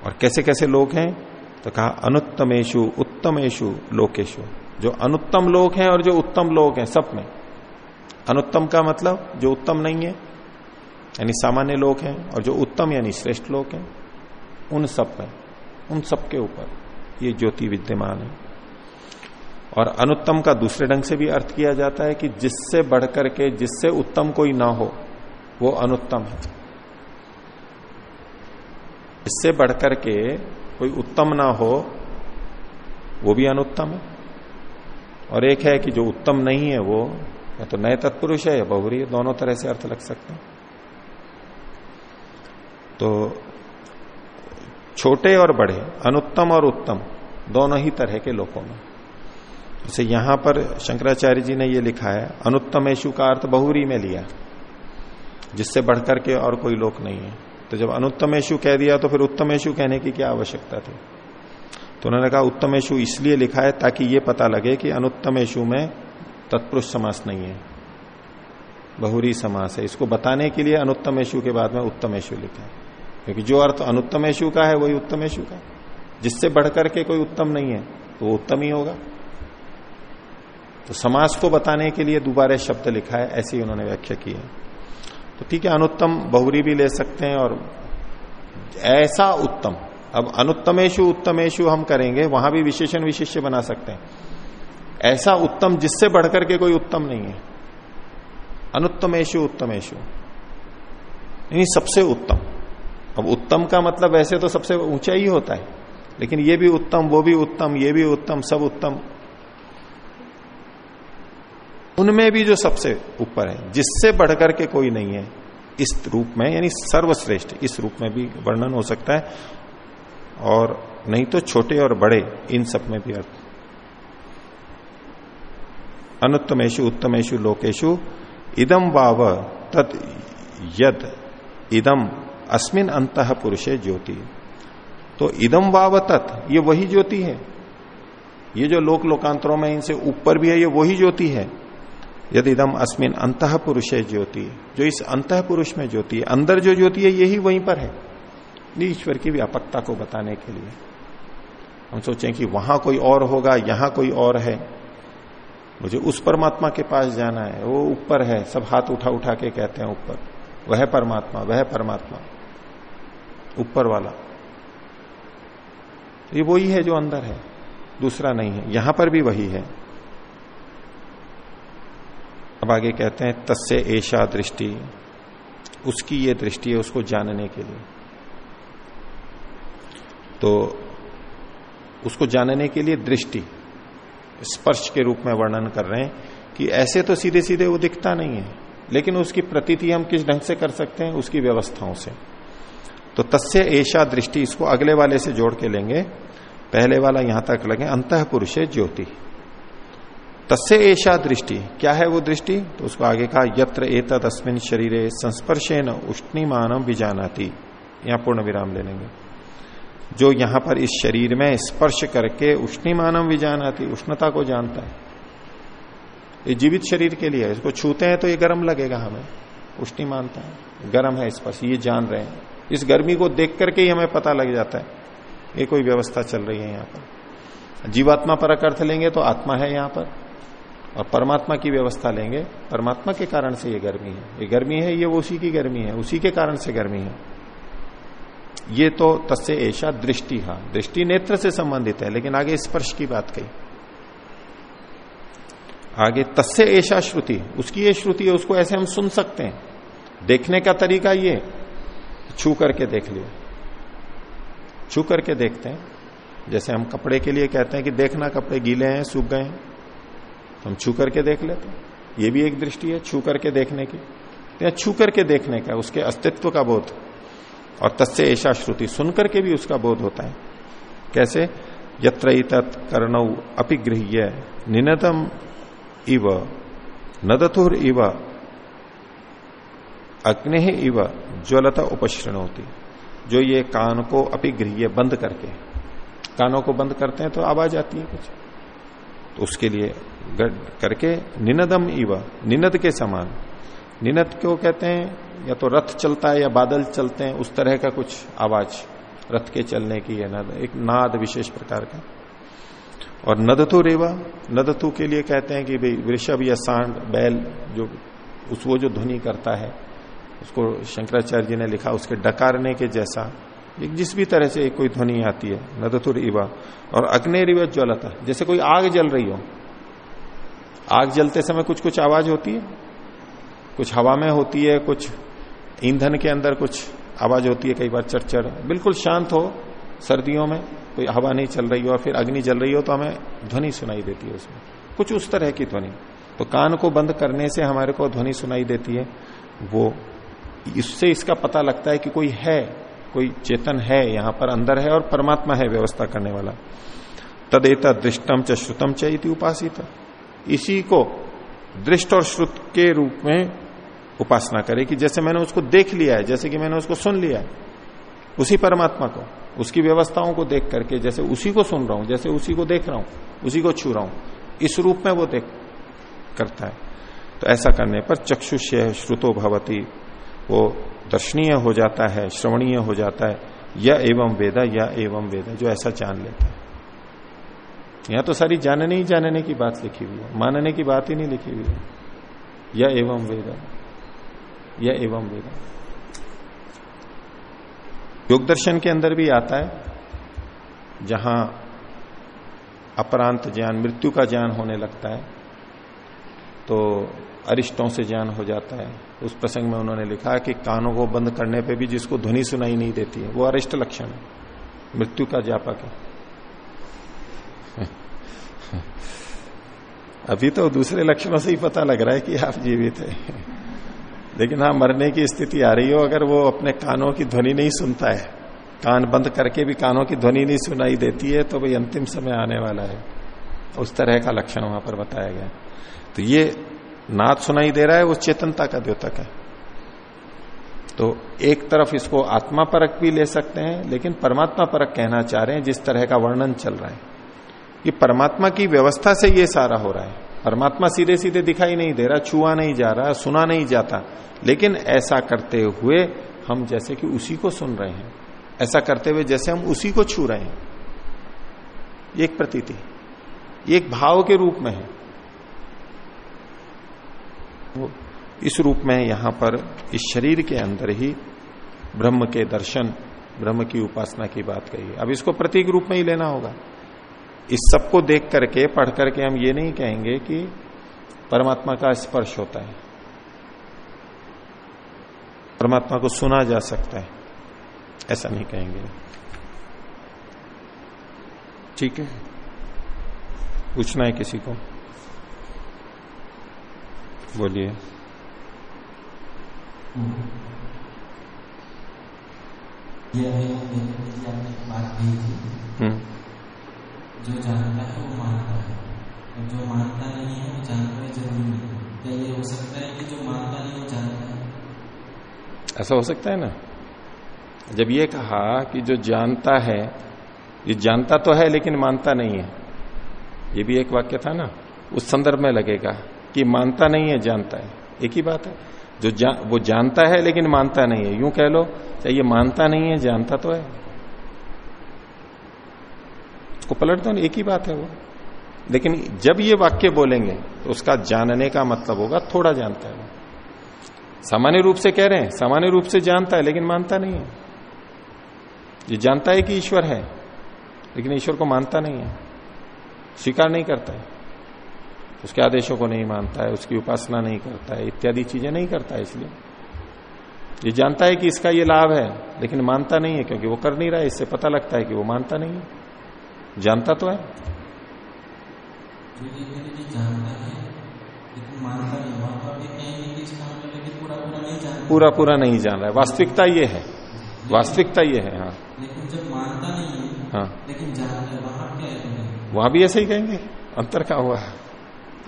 और कैसे कैसे लोग हैं? तो कहा अनुत्तमेशु उत्तमेशु लोकेशु जो अनुत्तम लोग हैं और जो उत्तम लोग हैं, सब में। अनुत्तम का मतलब जो उत्तम नहीं है, यानी सामान्य लोग हैं, और जो उत्तम, यानी श्रेष्ठ लोग हैं, उन सब में, उन सब के ऊपर ये ज्योति विद्यमान है। और अनुत्तम का दूसरे ढंग से भी अर्थ किया जाता है कि जिससे बढ़कर के, जिससे उत्तम कोई ना हो, वो अनुत्तम है। इससे बढ़कर के कोई उत्तम ना हो, वो भी अनुत्तम है। और एक है कि जो उत्तम नहीं है, वो या तो नए तत्पुरुष है या बहुरी है, दोनों तरह से अर्थ लग सकते हैं। तो छोटे और बड़े, अनुत्तम और उत्तम, दोनों ही तरह के लोगों में। जैसे यहाँ पर शंकराचार्य जी ने ये लिखा है अनुत्तमेशु का अर्थ बहुरी में लिया, जिससे बढ़कर के और कोई लोक नहीं है। तो जब अनुत्तमेशु कह दिया तो फिर उत्तमेशु कहने की क्या आवश्यकता थी? तो उन्होंने कहा उत्तमेशु इसलिए लिखा है ताकि ये पता लगे कि अनुत्तमेशु में तत्पुरुष समास नहीं है। बहुरी समास है। इसको बताने के लिए अनुत्तमेशु के बाद में उत्तमेशु लिखा। है क्योंकि जो अर्थ अनुत्तमेशु का है, वही उत्तमेशु का जिससे बढ़कर के कोई उत्तम नहीं है तो वो उत्तम ही होगा। तो समास को बताने के लिए दोबारा शब्द लिखा है, ऐसे उन्होंने व्याख्या की है। तो ठीक है, अनुत्तम बहुरी भी ले सकते हैं और ऐसा उत्तम। अब अनुत्तमेशु उत्तमेशु हम करेंगे, वहाँ भी विशेषण विशिष्य बना सकते हैं। ऐसा उत्तम जिससे बढ़कर के कोई उत्तम नहीं है। अनुत्तमेशु उत्तमेशु नहीं सबसे उत्तम। अब उत्तम का मतलब वैसे तो सबसे ऊँचा ही होता है, लेकिन ये भी उत्तम, वो भी उत्तम, ये भी उत्तम, सब उत्तम। उनमें भी जो सबसे ऊपर है, जिससे बढ़कर के कोई नहीं है, इस रूप में, यानी सर्वश्रेष्ठ, इस रूप में भी वर्णन हो सकता है। और नहीं तो छोटे और बड़े, इन सब में भी अर्थ। अनुत्तमेशु उत्तमेशु लोकेशु इदम वाव, तत् यद इदम अस्मिन अंत पुरुषे ज्योति। तो इदम वाव, तत्, ये वही ज्योति है। ये जो लोक लोकांतरों में इनसे ऊपर भी है, ये वही ज्योति है। यदि इदम अस्मिन अंत पुरुषे ज्योति, जो इस अंत पुरुष में ज्योति है, अंदर जो ज्योति है, यही वहीं पर है। ईश्वर की व्यापकता को बताने के लिए। हम सोचें कि वहाँ कोई और होगा, यहाँ कोई और है। मुझे उस परमात्मा के पास जाना है, वो ऊपर है, सब हाथ उठा उठा के कहते हैं ऊपर। वह परमात्मा वह परमात्मा। ऊपर वाला। ये वही है जो अंदर है, दूसरा नहीं है। यहाँ पर भी वही है। अब आगे कहते हैं, तस्य ऐशा दृष्टि। उसकी ये दृष्टि है उसको जानने के लिए। तो उसको जानने के लिए दृष्टि, स्पर्श के रूप में वर्णन कर रहे हैं कि ऐसे तो सीधे सीधे वो दिखता नहीं है, लेकिन उसकी प्रतीति हम किस ढंग से कर सकते हैं, उसकी व्यवस्थाओं से। तो तस्य ऐशा दृष्टि इसको अगले वाले से जोड़ के लेंगे। पहले वाला यहाँ तक लगे अंत पुरुष ज्योति। तस्य ऐसा दृष्टि। क्या है वो दृष्टि? तो उसको आगे कहा, यत्र एतद अस्मिन शरीरे संस्पर्शे न उष्णीमान बीजानाती यहाँ पूर्ण विराम ले लेंगे। जो यहाँ पर इस शरीर में स्पर्श करके उष्णीमानम विजान आती उष्णता को जानता है। ये जीवित शरीर के लिए इसको छूते हैं तो ये गर्म लगेगा हमें। उष्णी मानता है। गर्म है स्पर्श, ये जान रहे हैं। इस गर्मी को देख करके ही हमें पता लग जाता है। ये कोई व्यवस्था चल रही है यहाँ पर। जीवात्मा पर अर्थ लेंगे तो आत्मा है यहाँ पर। और परमात्मा की व्यवस्था लेंगे। परमात्मा के कारण से ये गर्मी है। ये गर्मी है, ये उसी की गर्मी है। उसी के कारण से गर्मी है। ये तो तस्य ऐसा दृष्टि हा। दृष्टि नेत्र से संबंधित है, लेकिन आगे स्पर्श की बात कही। आगे तस्य ऐसा श्रुति। उसकी ये श्रुति है, उसको ऐसे हम सुन सकते हैं। देखने का तरीका ये, छू करके देख लिया। छू करके देखते हैं। जैसे हम कपड़े के लिए कहते हैं कि देखना कपड़े गीले हैं, सूख गए हैं। तो हम छू करके देख लेते हैं। ये भी एक दृष्टि है, छू करके देखने की। तो छू करके देखने का, उसके अस्तित्व का बोध। और तस्य ऐसा श्रुति सुनकर के भी उसका बोध होता है। कैसे? यत्र कर्ण अपिगृह्य निनदम इव नदथुर इव, अग्नि इव, ज्वलता उपश्रण होती जो ये कान को अपिगृह्य बंद करके, कानों को बंद करते हैं तो आवाज़ आती है कुछ। तो उसके लिए करके निनदम इव, निनद के समान। निनद क्यों कहते हैं? या तो रथ चलता है या बादल चलते हैं, उस तरह का कुछ आवाज़, रथ के चलने की है नद, एक नाद विशेष प्रकार का। और नदतु रेवा, नदतु के लिए कहते हैं कि भाई वृषभ या सांड, बैल, जो, उस वो जो ध्वनि करता है, उसको शंकराचार्य जी ने लिखा, उसके डकारने के जैसा। जिस भी तरह से कोई ध्वनि आती है, नदतुर इवा और अग्नि रिवा ज्वलता जैसे कोई आग जल रही हो, आग जलते समय कुछ कुछ आवाज़ होती है? कुछ हवा में होती है, कुछ ईंधन के अंदर कुछ आवाज़ होती है, कई बार चढ़ बिल्कुल शांत हो, सर्दियों में कोई हवा नहीं चल रही हो फिर अग्नि जल रही हो तो हमें ध्वनि सुनाई देती है उसमें। कुछ उस तरह की ध्वनि। तो कान को बंद करने से हमारे को ध्वनि सुनाई देती है। वो, इससे इसका पता लगता है कि कोई है कोई चेतन है यहाँ पर, अंदर है और परमात्मा है व्यवस्था करने वाला। तदेता दृष्टम च श्रुतम च उपासित। इसी को दृष्ट और श्रुत के रूप में उपासना करे कि जैसे मैंने उसको देख लिया है, जैसे कि मैंने उसको सुन लिया है। उसी परमात्मा को, उसकी व्यवस्थाओं को देख करके जैसे उसी को सुन रहा हूँ, जैसे उसी को देख रहा हूँ, उसी को छू रहा हूँ, इस रूप में वो देख करता है। तो ऐसा करने पर चक्षुष्य श्रुतो भवती, वो दर्शनीय हो जाता है, श्रवणीय हो जाता है, या एवं वेदा, या एवं वेदा, जो ऐसा जान लेता है। यहाँ तो सारी जानने ही जानने की बात लिखी हुई है, मानने की बात ही नहीं लिखी हुई है। या एवं वेदा, या एवं वेदा। योग दर्शन के अंदर भी आता है, जहाँ अपरांत ज्ञान, मृत्यु का ज्ञान होने लगता है। तो अरिष्टों से ज्ञान हो जाता है। उस प्रसंग में उन्होंने लिखा कि कानों को बंद करने पे भी जिसको ध्वनि सुनाई नहीं देती है, वो अरिष्ट लक्षण है। मृत्यु का ज्ञापक है। अभी तो दूसरे लक्षणों से ही पता लग रहा है कि आप जीवित है। लेकिन हाँ मरने की स्थिति आ रही हो, अगर वो अपने कानों की ध्वनि नहीं सुनता है, कान बंद करके भी कानों की ध्वनि नहीं सुनाई देती है तो भाई अंतिम समय आने वाला है। उस तरह का लक्षण वहाँ पर बताया गया। तो ये नाद सुनाई दे रहा है, वो चेतनता का द्योतक है। तो एक तरफ़ इसको आत्मा परक भी ले सकते हैं, लेकिन परमात्मा परक कहना चाह रहे हैं, जिस तरह का वर्णन चल रहा है। ये परमात्मा की व्यवस्था से ये सारा हो रहा है। परमात्मा सीधे सीधे दिखाई नहीं दे रहा, छुआ नहीं जा रहा, सुना नहीं जाता। लेकिन ऐसा करते हुए हम जैसे कि उसी को सुन रहे हैं। ऐसा करते हुए जैसे हम उसी को छू रहे हैं। एक प्रतीति एक भाव के रूप में है। इस रूप में यहाँ पर इस शरीर के अंदर ही ब्रह्म के दर्शन, ब्रह्म की उपासना की बात कही अब इसको प्रतीक रूप में ही लेना होगा। इस सबको देख करके, पढ़ करके हम ये नहीं कहेंगे कि परमात्मा का स्पर्श होता है। परमात्मा को सुना जा सकता है। ऐसा नहीं कहेंगे। ठीक है? पूछना है किसी को? बोलिए। हम्म। जो जानता है वो मानता है। और जो मानता नहीं है वो जानता है ज़रूरी नहीं क्या ये हो सकता है कि जो मानता नहीं वो जानता है? ऐसा हो सकता है ना? जब ये कहा कि जो जानता है ये जानता तो है लेकिन मानता नहीं है। ये भी एक वाक्य था ना? उस संदर्भ में लगेगा। कि मानता नहीं है जानता है। एक ही बात है। जो जा, वो जानता है लेकिन मानता नहीं है। यूँ कह लो चाहे ये मानता नहीं है जानता तो है। उसको पलट दो एक ही बात है वो। लेकिन जब ये वाक्य बोलेंगे तो उसका जानने का मतलब होगा थोड़ा जानता है सामान्य रूप से कह रहे हैं सामान्य रूप से जानता है लेकिन मानता नहीं है। ये जानता है कि ईश्वर है लेकिन ईश्वर को मानता नहीं है। स्वीकार नहीं करता है। उसके आदेशों को नहीं मानता है उसकी उपासना नहीं करता है इत्यादि चीज़ें नहीं करता है इसलिए। ये जानता है कि इसका ये लाभ है लेकिन मानता नहीं है क्योंकि वो कर नहीं रहा है इससे पता लगता है कि वो मानता नहीं है। जानता तो है। पूरा पूरा नहीं जान रहा है। वास्तविकता ये है। वास्तविकता ये है हाँ। लेकिन जब मानता नहीं है हाँ। लेकिन जानता है वहाँ क्या है वहाँ भी ऐसे ही कहेंगे अंतर का हुआ?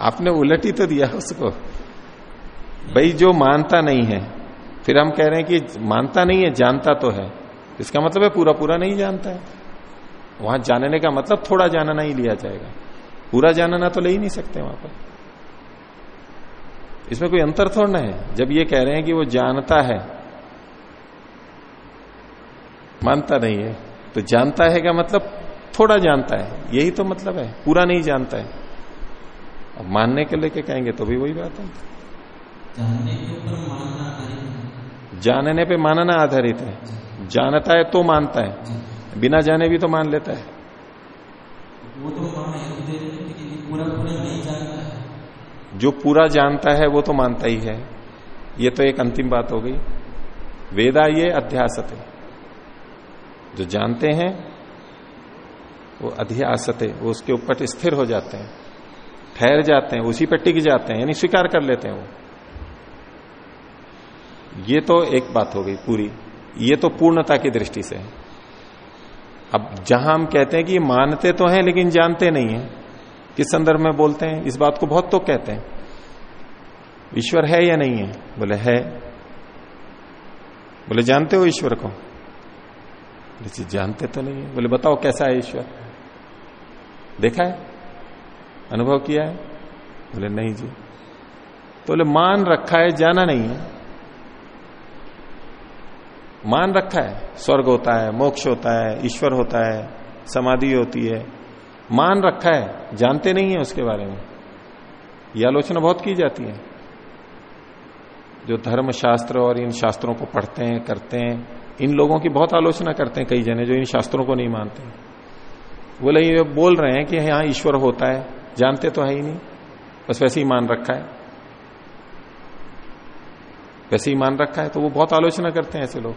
आपने उलट ही तो दिया उसको। भाई, जो मानता नहीं है, फिर हम कह रहे हैं कि मानता नहीं है, जानता तो है। इसका मतलब है पूरा पूरा नहीं जानता है। वहाँ जानने का मतलब थोड़ा जानना ही लिया जाएगा। पूरा जानना तो ले ही नहीं सकते वहाँ पर। इसमें कोई अंतर थोड़ा है। जब ये कह रहे हैं कि वो जानता है, मानता नहीं है तो जानता है का मतलब थोड़ा जानता है। यही तो मतलब है। पूरा नहीं जानता है। अब मानने के लेके कहेंगे तो भी वही बात है। जानने के ऊपर मानना आधारित जानने पे मानना आधारित है। जानता है तो मानता है। बिना जाने भी तो मान लेता है। वो तो पूरा पूरा नहीं जानता है। जो पूरा जानता है वो तो मानता ही है। ये तो एक अंतिम बात हो गई। वेदा ये अध्यासते जो जानते हैं वो अध्यासते वो उसके ऊपर स्थिर हो जाते हैं। ठहर जाते हैं, उसी पर टिक जाते हैं, यानी स्वीकार कर लेते हैं वो। ये तो एक बात हो गई पूरी। ये तो पूर्णता की दृष्टि से अब जहाँ हम कहते हैं कि मानते तो हैं, लेकिन जानते नहीं है, किस संदर्भ में बोलते हैं, इस बात को बहुत तो कहते हैं। ईश्वर है या नहीं है? बोले है। बोले, जानते हो ईश्वर को? जानते तो नहीं है। बोले, बताओ कैसा है ईश्वर? देखा है? अनुभव किया है? बोले, नहीं जी। तो बोले, मान रखा है, जाना नहीं है। मान रखा है, स्वर्ग होता है, मोक्ष होता है, ईश्वर होता है, समाधि होती है। मान रखा है, जानते नहीं है उसके बारे में। यह आलोचना बहुत की जाती है। जो धर्म शास्त्र और इन शास्त्रों को पढ़ते हैं, करते हैं, इन लोगों की बहुत आलोचना करते हैं कई जने जो इन शास्त्रों को नहीं मानते। बोले, ये बोल रहे हैं कि यहाँ ईश्वर होता है। जानते तो है ही नहीं। बस वैसे ही मान रखा है। वैसे ही मान रखा है तो वो बहुत आलोचना करते हैं ऐसे लोग।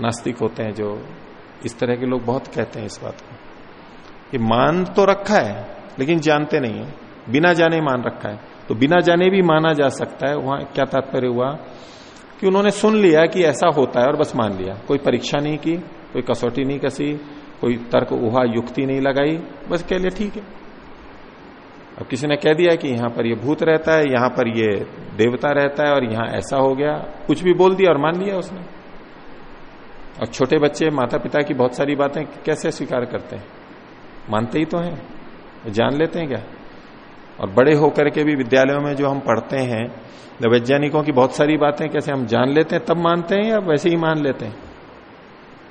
नास्तिक होते हैं जो, इस तरह के लोग बहुत कहते हैं इस बात को। कि मान तो रखा है, लेकिन जानते नहीं है। बिना जाने मान रखा है। तो बिना जाने भी माना जा सकता है। वहाँ क्या तात्पर्य हुआ कि उन्होंने सुन लिया कि ऐसा होता है और बस मान लिया। कोई परीक्षा नहीं की, कोई कसौटी नहीं कसी, कोई तर्क उहा युक्ति नहीं लगाई। बस कह लिया, ठीक है। अब किसी ने कह दिया कि यहाँ पर ये भूत रहता है, यहाँ पर ये देवता रहता है और यहाँ ऐसा हो गया। कुछ भी बोल दिया और मान लिया उसने। और छोटे बच्चे माता पिता की बहुत सारी बातें कैसे स्वीकार करते हैं? मानते ही तो हैं। जान लेते हैं क्या? और बड़े होकर के भी विद्यालयों में जो हम पढ़ते हैं वैज्ञानिकों की बहुत सारी बातें कैसे हम जान लेते हैं, तब मानते हैं या वैसे ही मान लेते हैं?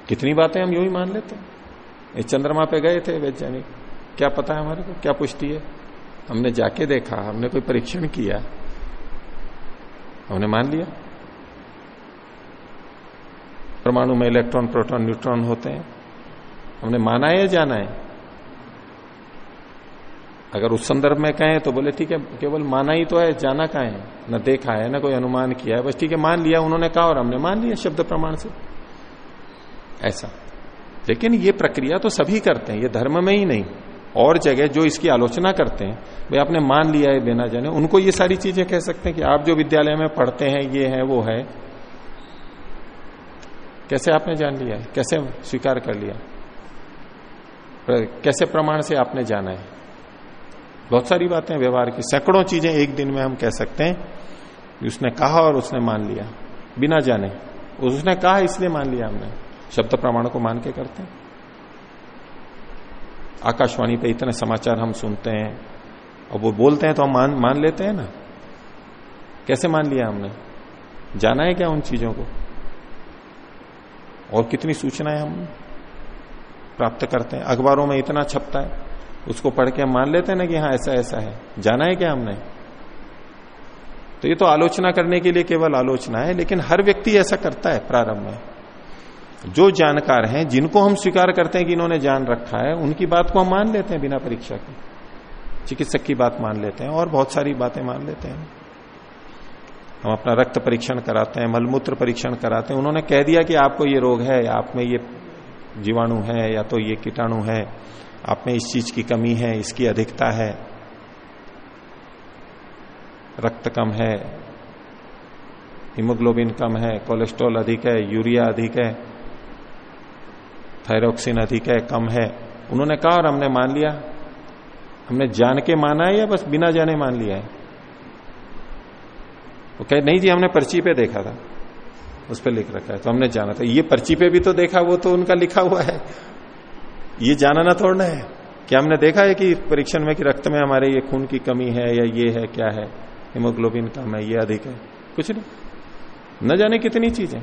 कितनी बातें हम यू ही मान लेते हैं? चंद्रमा पे गए थे वैज्ञानिक। क्या पता है हमारे को? क्या पुष्टि है? हमने जाके देखा, हमने कोई परीक्षण किया। हमने मान लिया। परमाणु में इलेक्ट्रॉन, प्रोटॉन, न्यूट्रॉन होते हैं। हमने माना है जाना है? अगर उस संदर्भ में कहें तो बोले, ठीक है, केवल माना ही तो है, जाना कहा है? न देखा है, ना कोई अनुमान किया है। बस ठीक है, मान लिया, उन्होंने कहा और हमने मान लिया शब्द प्रमाण से। ऐसा। लेकिन ये प्रक्रिया तो सभी करते हैं, ये धर्म में ही नहीं। और जगह जो इसकी आलोचना करते हैं वे आपने मान लिया है, बिना जाने, उनको ये सारी चीज़ें कह सकते हैं कि आप जो विद्यालय में पढ़ते हैं, ये है, वो है। कैसे आपने जान लिया? है कैसे स्वीकार कर लिया? कैसे प्रमाण से आपने जाना है? बहुत सारी बातें, व्यवहार की, सैकड़ों चीज़ें एक दिन में हम कह सकते हैं उसने कहा और उसने मान लिया। बिना जाने। उसने कहा, इसलिए मान लिया हमने। शब्द प्रमाण को मान के करते हैं। आकाशवाणी पे इतने समाचार हम सुनते हैं, और वो बोलते हैं तो हम मान मान लेते हैं ना। कैसे मान लिया हमने? जाना है क्या उन चीज़ों को? और कितनी सूचनाएँ हम प्राप्त करते हैं? अखबारों में इतना छपता है, उसको पढ़ के हम मान लेते हैं ना कि हाँ ऐसा ऐसा है। जाना है क्या हमने? तो ये तो आलोचना करने के लिए केवल आलोचना है, लेकिन हर व्यक्ति ऐसा करता है प्रारंभ में। जो जानकार हैं, जिनको हम स्वीकार करते हैं कि इन्होंने जान रखा है, उनकी बात को हम मान लेते हैं बिना परीक्षा के। चिकित्सक की बात मान लेते हैं और बहुत सारी बातें मान लेते हैं। हम अपना रक्त परीक्षण कराते हैं, मलमूत्र परीक्षण कराते हैं। उन्होंने कह दिया कि आपको ये रोग है, आप में ये जीवाणु है, या तो ये कीटाणु है, आप में इस चीज़ की कमी है, इसकी अधिकता है, रक्त कम है, हीमोग्लोबिन कम है, कोलेस्ट्रॉल अधिक है, यूरिया अधिक है। थायरोक्सिन अधिक है, कम है। उन्होंने कहा, और हमने मान लिया। हमने जान के माना है या बस बिना जाने मान लिया है? वो कहे, नहीं जी, हमने पर्ची पे देखा था। उस पर लिख रखा है तो हमने जाना था। ये पर्ची पे भी तो देखा, वो तो उनका लिखा हुआ है। ये जाना ना थोड़ना है। क्या हमने देखा है कि परीक्षण में कि रक्त में हमारे ये खून की कमी है या ये है, क्या है? हिमोग्लोबिन कम है, ये अधिक है। कुछ नहीं। न जाने कितनी चीज़ें।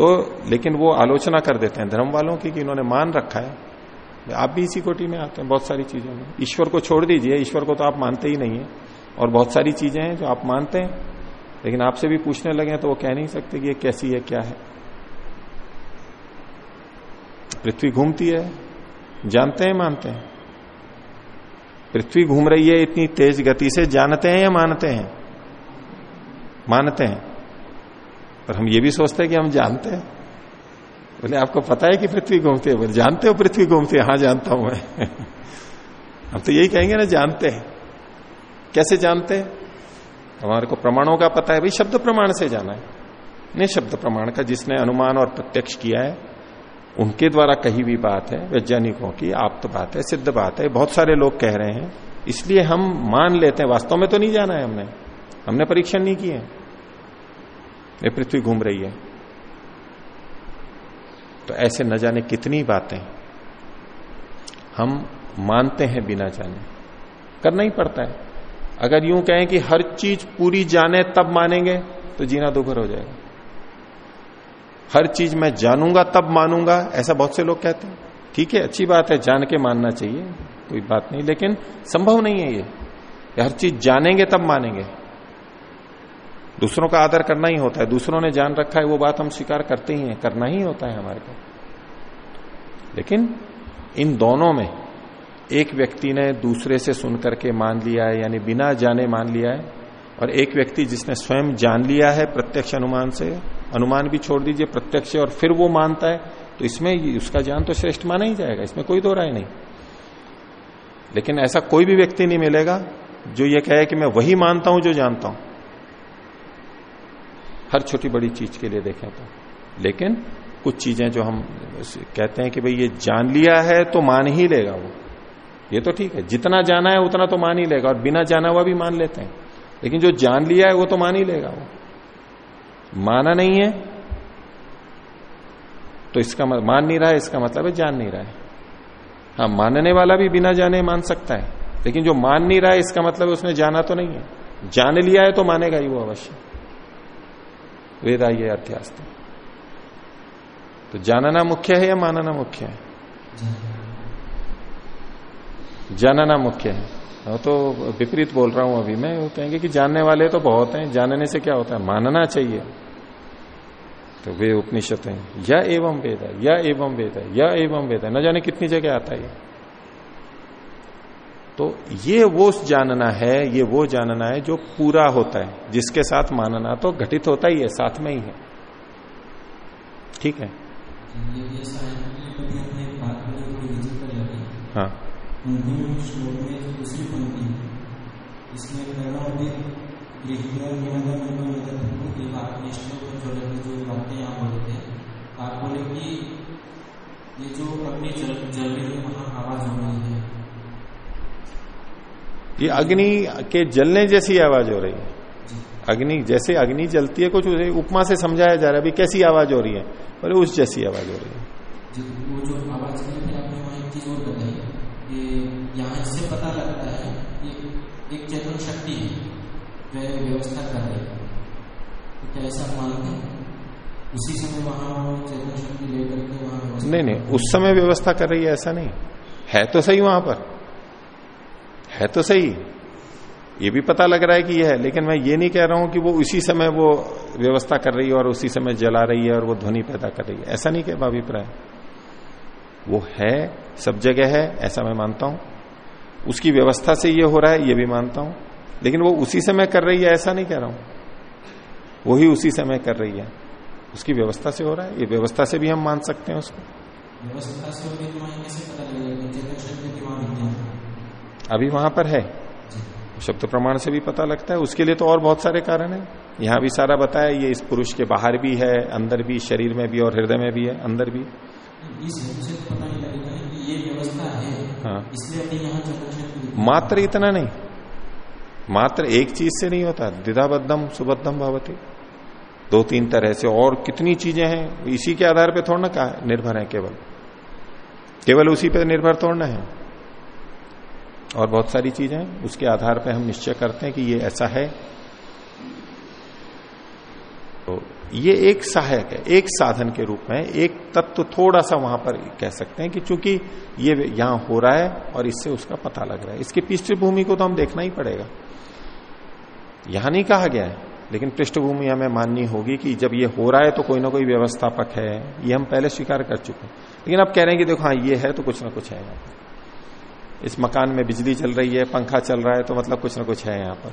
तो लेकिन वो आलोचना कर देते हैं धर्म वालों की कि इन्होंने मान रखा है। आप भी इसी कोटी में आते हैं, बहुत सारी चीज़ों में ईश्वर को छोड़ दीजिए, ईश्वर को तो आप मानते ही नहीं है। और बहुत सारी चीज़ें हैं जो आप मानते हैं, लेकिन आपसे भी पूछने लगे तो वो कह नहीं सकते कि ये कैसी है, क्या है। पृथ्वी घूमती है, जानते हैं, मानते हैं। पृथ्वी घूम रही है इतनी तेज गति से, जानते हैं या मानते हैं? मानते हैं। पर हम ये भी सोचते हैं कि हम जानते हैं। बोले, आपको पता है कि पृथ्वी घूमती है? बोले, जानते हो पृथ्वी घूमती है? हाँ जानता हूँ मैं। हम तो यही कहेंगे ना, जानते हैं। कैसे जानते हैं? हमारे को प्रमाणों का पता है, भाई, शब्द प्रमाण से जाना है। नहीं, शब्द प्रमाण का जिसने अनुमान और प्रत्यक्ष किया है, उनके द्वारा कही हुई बात है, वैज्ञानिकों की आप तो बात है, सिद्ध बात है। बहुत सारे लोग कह रहे हैं, इसलिए हम मान लेते हैं। वास्तव में तो नहीं जाना है हमने। हमने परीक्षण नहीं किए ये पृथ्वी घूम रही है। तो ऐसे न जाने कितनी बातें हम मानते हैं बिना जाने। करना ही पड़ता है। अगर यूँ कहें कि हर चीज़ पूरी जाने तब मानेंगे तो जीना दुभर हो जाएगा। हर चीज़ मैं जानूँगा तब मानूँगा, ऐसा बहुत से लोग कहते हैं। ठीक है, अच्छी बात है, जान के मानना चाहिए, कोई बात नहीं, लेकिन संभव नहीं है ये। हर चीज़ जानेंगे तब मानेंगे। दूसरों का आदर करना ही होता है। दूसरों ने जान रखा है, वो बात हम स्वीकार करते ही हैं। करना ही होता है हमारे को। लेकिन इन दोनों में एक व्यक्ति ने दूसरे से सुन करके मान लिया है, यानी बिना जाने मान लिया है, और एक व्यक्ति जिसने स्वयं जान लिया है प्रत्यक्ष अनुमान से, अनुमान भी छोड़ दीजिए प्रत्यक्ष और फिर वो मानता है तो इसमें उसका ज्ञान तो श्रेष्ठ माना ही जाएगा, इसमें कोई दो राय नहीं। लेकिन ऐसा कोई भी व्यक्ति नहीं मिलेगा जो ये कहे कि मैं वही मानता हूँ जो जानता हूँ। हर छोटी बड़ी चीज़ के लिए देखें तो। लेकिन कुछ चीज़ें जो हम कहते हैं कि भाई ये जान लिया है तो मान ही लेगा वो। ये तो ठीक है, जितना जाना है उतना तो मान ही लेगा और बिना जाना हुआ भी मान लेते हैं। लेकिन जो जान लिया है वो तो मान ही लेगा वो। माना नहीं है तो इसका मान नहीं रहा है, इसका मतलब है जान नहीं रहा है। हाँ मानने वाला भी बिना जाने मान सकता है, लेकिन जो मान नहीं रहा है, इसका मतलब उसने जाना तो नहीं है। जान लिया है तो मानेगा ही वो अवश्य। वेदा ये अध्यास तो जानना मुख्य है या मानना मुख्य है? जानना मुख्य है। तो विपरीत बोल रहा हूँ अभी। मैं वो कहेंगे कि जानने वाले तो बहुत हैं, जानने से क्या होता है? मानना चाहिए। तो वे उपनिषद हैं। या एवं वेद है, या एवं वेद है, या एवं वेद है। न जाने कितनी जगह आता है तो ये वो जानना है ये वो जानना है जो पूरा होता है। जिसके साथ मानना तो घटित होता ही है साथ में ही है। ठीक है? हाँ। आप बोले कि ये जो वहाँ आवाज़ हो रही है ये अग्नि के जलने जैसी आवाज़ हो रही है। अग्नि जैसे अग्नि जलती है कुछ उपमा से समझाया जा रहा है अभी कैसी आवाज़ हो रही है? पर उस जैसी आवाज़ हो रही है। वो जो आवाज़ आपने वहाँ एक चीज़ और बताई यहाँ इससे पता लगता है कि एक चेतन शक्ति है जो व्यवस्था कर रही है। तो क्या ऐसा मानते हैं? उसी समय वहाँ चेतन शक्ति लेकर के वहाँ नहीं नहीं उस समय व्यवस्था कर रही है ऐसा नहीं। है तो सही वहाँ पर। है तो सही। ये भी पता लग रहा है कि यह है, लेकिन मैं ये नहीं कह रहा हूँ कि वो उसी समय वो व्यवस्था कर रही है और उसी समय जला रही है और वो ध्वनि पैदा कर रही है। ऐसा नहीं कह अभिप्राय। वो है, सब जगह है, ऐसा मैं मानता हूँ। उसकी व्यवस्था से ये हो रहा है, ये भी मानता हूँ। लेकिन वो उसी समय कर रही है, ऐसा नहीं कह रहा हूँ। वो ही उसी समय कर रही है। उसकी व्यवस्था से हो रहा है। ये व्यवस्था से भी हम मान सकते हैं उसको। व्यवस्था से अभी वहाँ पर है। शब्द प्रमाण से भी पता लगता है। उसके लिए तो और बहुत सारे कारण है। यहाँ भी सारा बताया ये इस पुरुष के बाहर भी है अंदर भी शरीर में भी और हृदय में भी है अंदर भी। इस से पता नहीं लगेगा कि ये व्यवस्था है। हाँ। इसलिए मात्र इतना नहीं। मात्र एक चीज़ से नहीं होता। दिदाबद्धम सुबद्धम भवती। दो तीन तरह से और कितनी चीज़ें हैं इसी के आधार पे थोड़ा ना निर्भर है केवल। केवल उसी पे निर्भर थोड़ा है। और बहुत सारी चीज़ें उसके आधार पर हम निश्चय करते हैं कि ये ऐसा है। तो ये एक सहायक है, एक साधन के रूप में, एक तत्व थोड़ा सा वहाँ पर कह सकते हैं कि चूँकि ये यहाँ हो रहा है और इससे उसका पता लग रहा है। इसकी पृष्ठभूमि को तो हम देखना ही पड़ेगा। यहाँ नहीं कहा गया है, लेकिन पृष्ठभूमि हमें माननी होगी कि जब ये हो रहा है तो कोई ना कोई व्यवस्थापक है। ये हम पहले स्वीकार कर चुके हैं। लेकिन अब कह रहे हैं कि देखो हाँ ये है तो कुछ ना कुछ है। इस मकान में बिजली चल रही है, पंखा चल रहा है तो मतलब कुछ ना कुछ है यहाँ पर।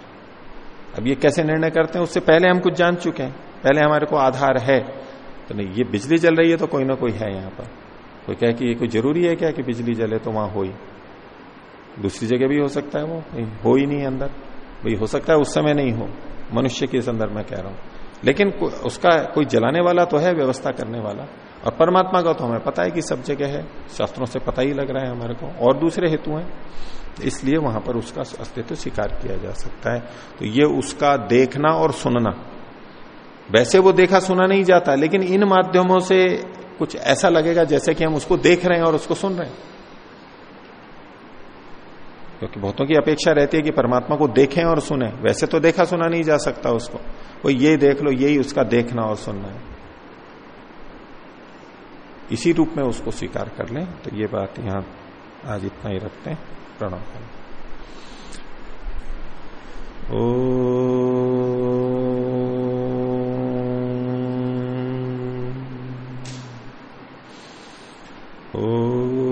अब ये कैसे निर्णय करते हैं, उससे पहले हम कुछ जान चुके हैं। पहले हमारे को आधार है। तो नहीं, ये बिजली जल रही है तो कोई ना कोई है यहाँ पर। कोई कहे कि ये कोई ज़रूरी है क्या कि बिजली जले तो वहाँ हो ही। दूसरी जगह भी हो सकता है वो हो ही नहीं अंदर। भाई, हो सकता है उस समय नहीं हो। मनुष्य के संदर्भ में कह रहा हूँ। लेकिन उसका कोई जलाने वाला तो है, व्यवस्था करने वाला। और परमात्मा का तो हमें पता है कि सब जगह है। शास्त्रों से पता ही लग रहा है हमारे को। और दूसरे हेतु हैं। इसलिए वहाँ पर उसका अस्तित्व स्वीकार किया जा सकता है। तो ये उसका देखना और सुनना। वैसे वो देखा सुना नहीं जाता, लेकिन इन माध्यमों से कुछ ऐसा लगेगा जैसे कि हम उसको देख रहे हैं और उसको सुन रहे हैं। क्योंकि बहुतों की अपेक्षा रहती है कि परमात्मा को देखें और सुने। वैसे तो देखा सुना नहीं जा सकता उसको। वो ये देख लो यही उसका देखना और सुनना है। इसी रूप में उसको स्वीकार कर लें तो ये बात यहाँ आज इतना ही रखते हैं, प्रणाम ओ ओ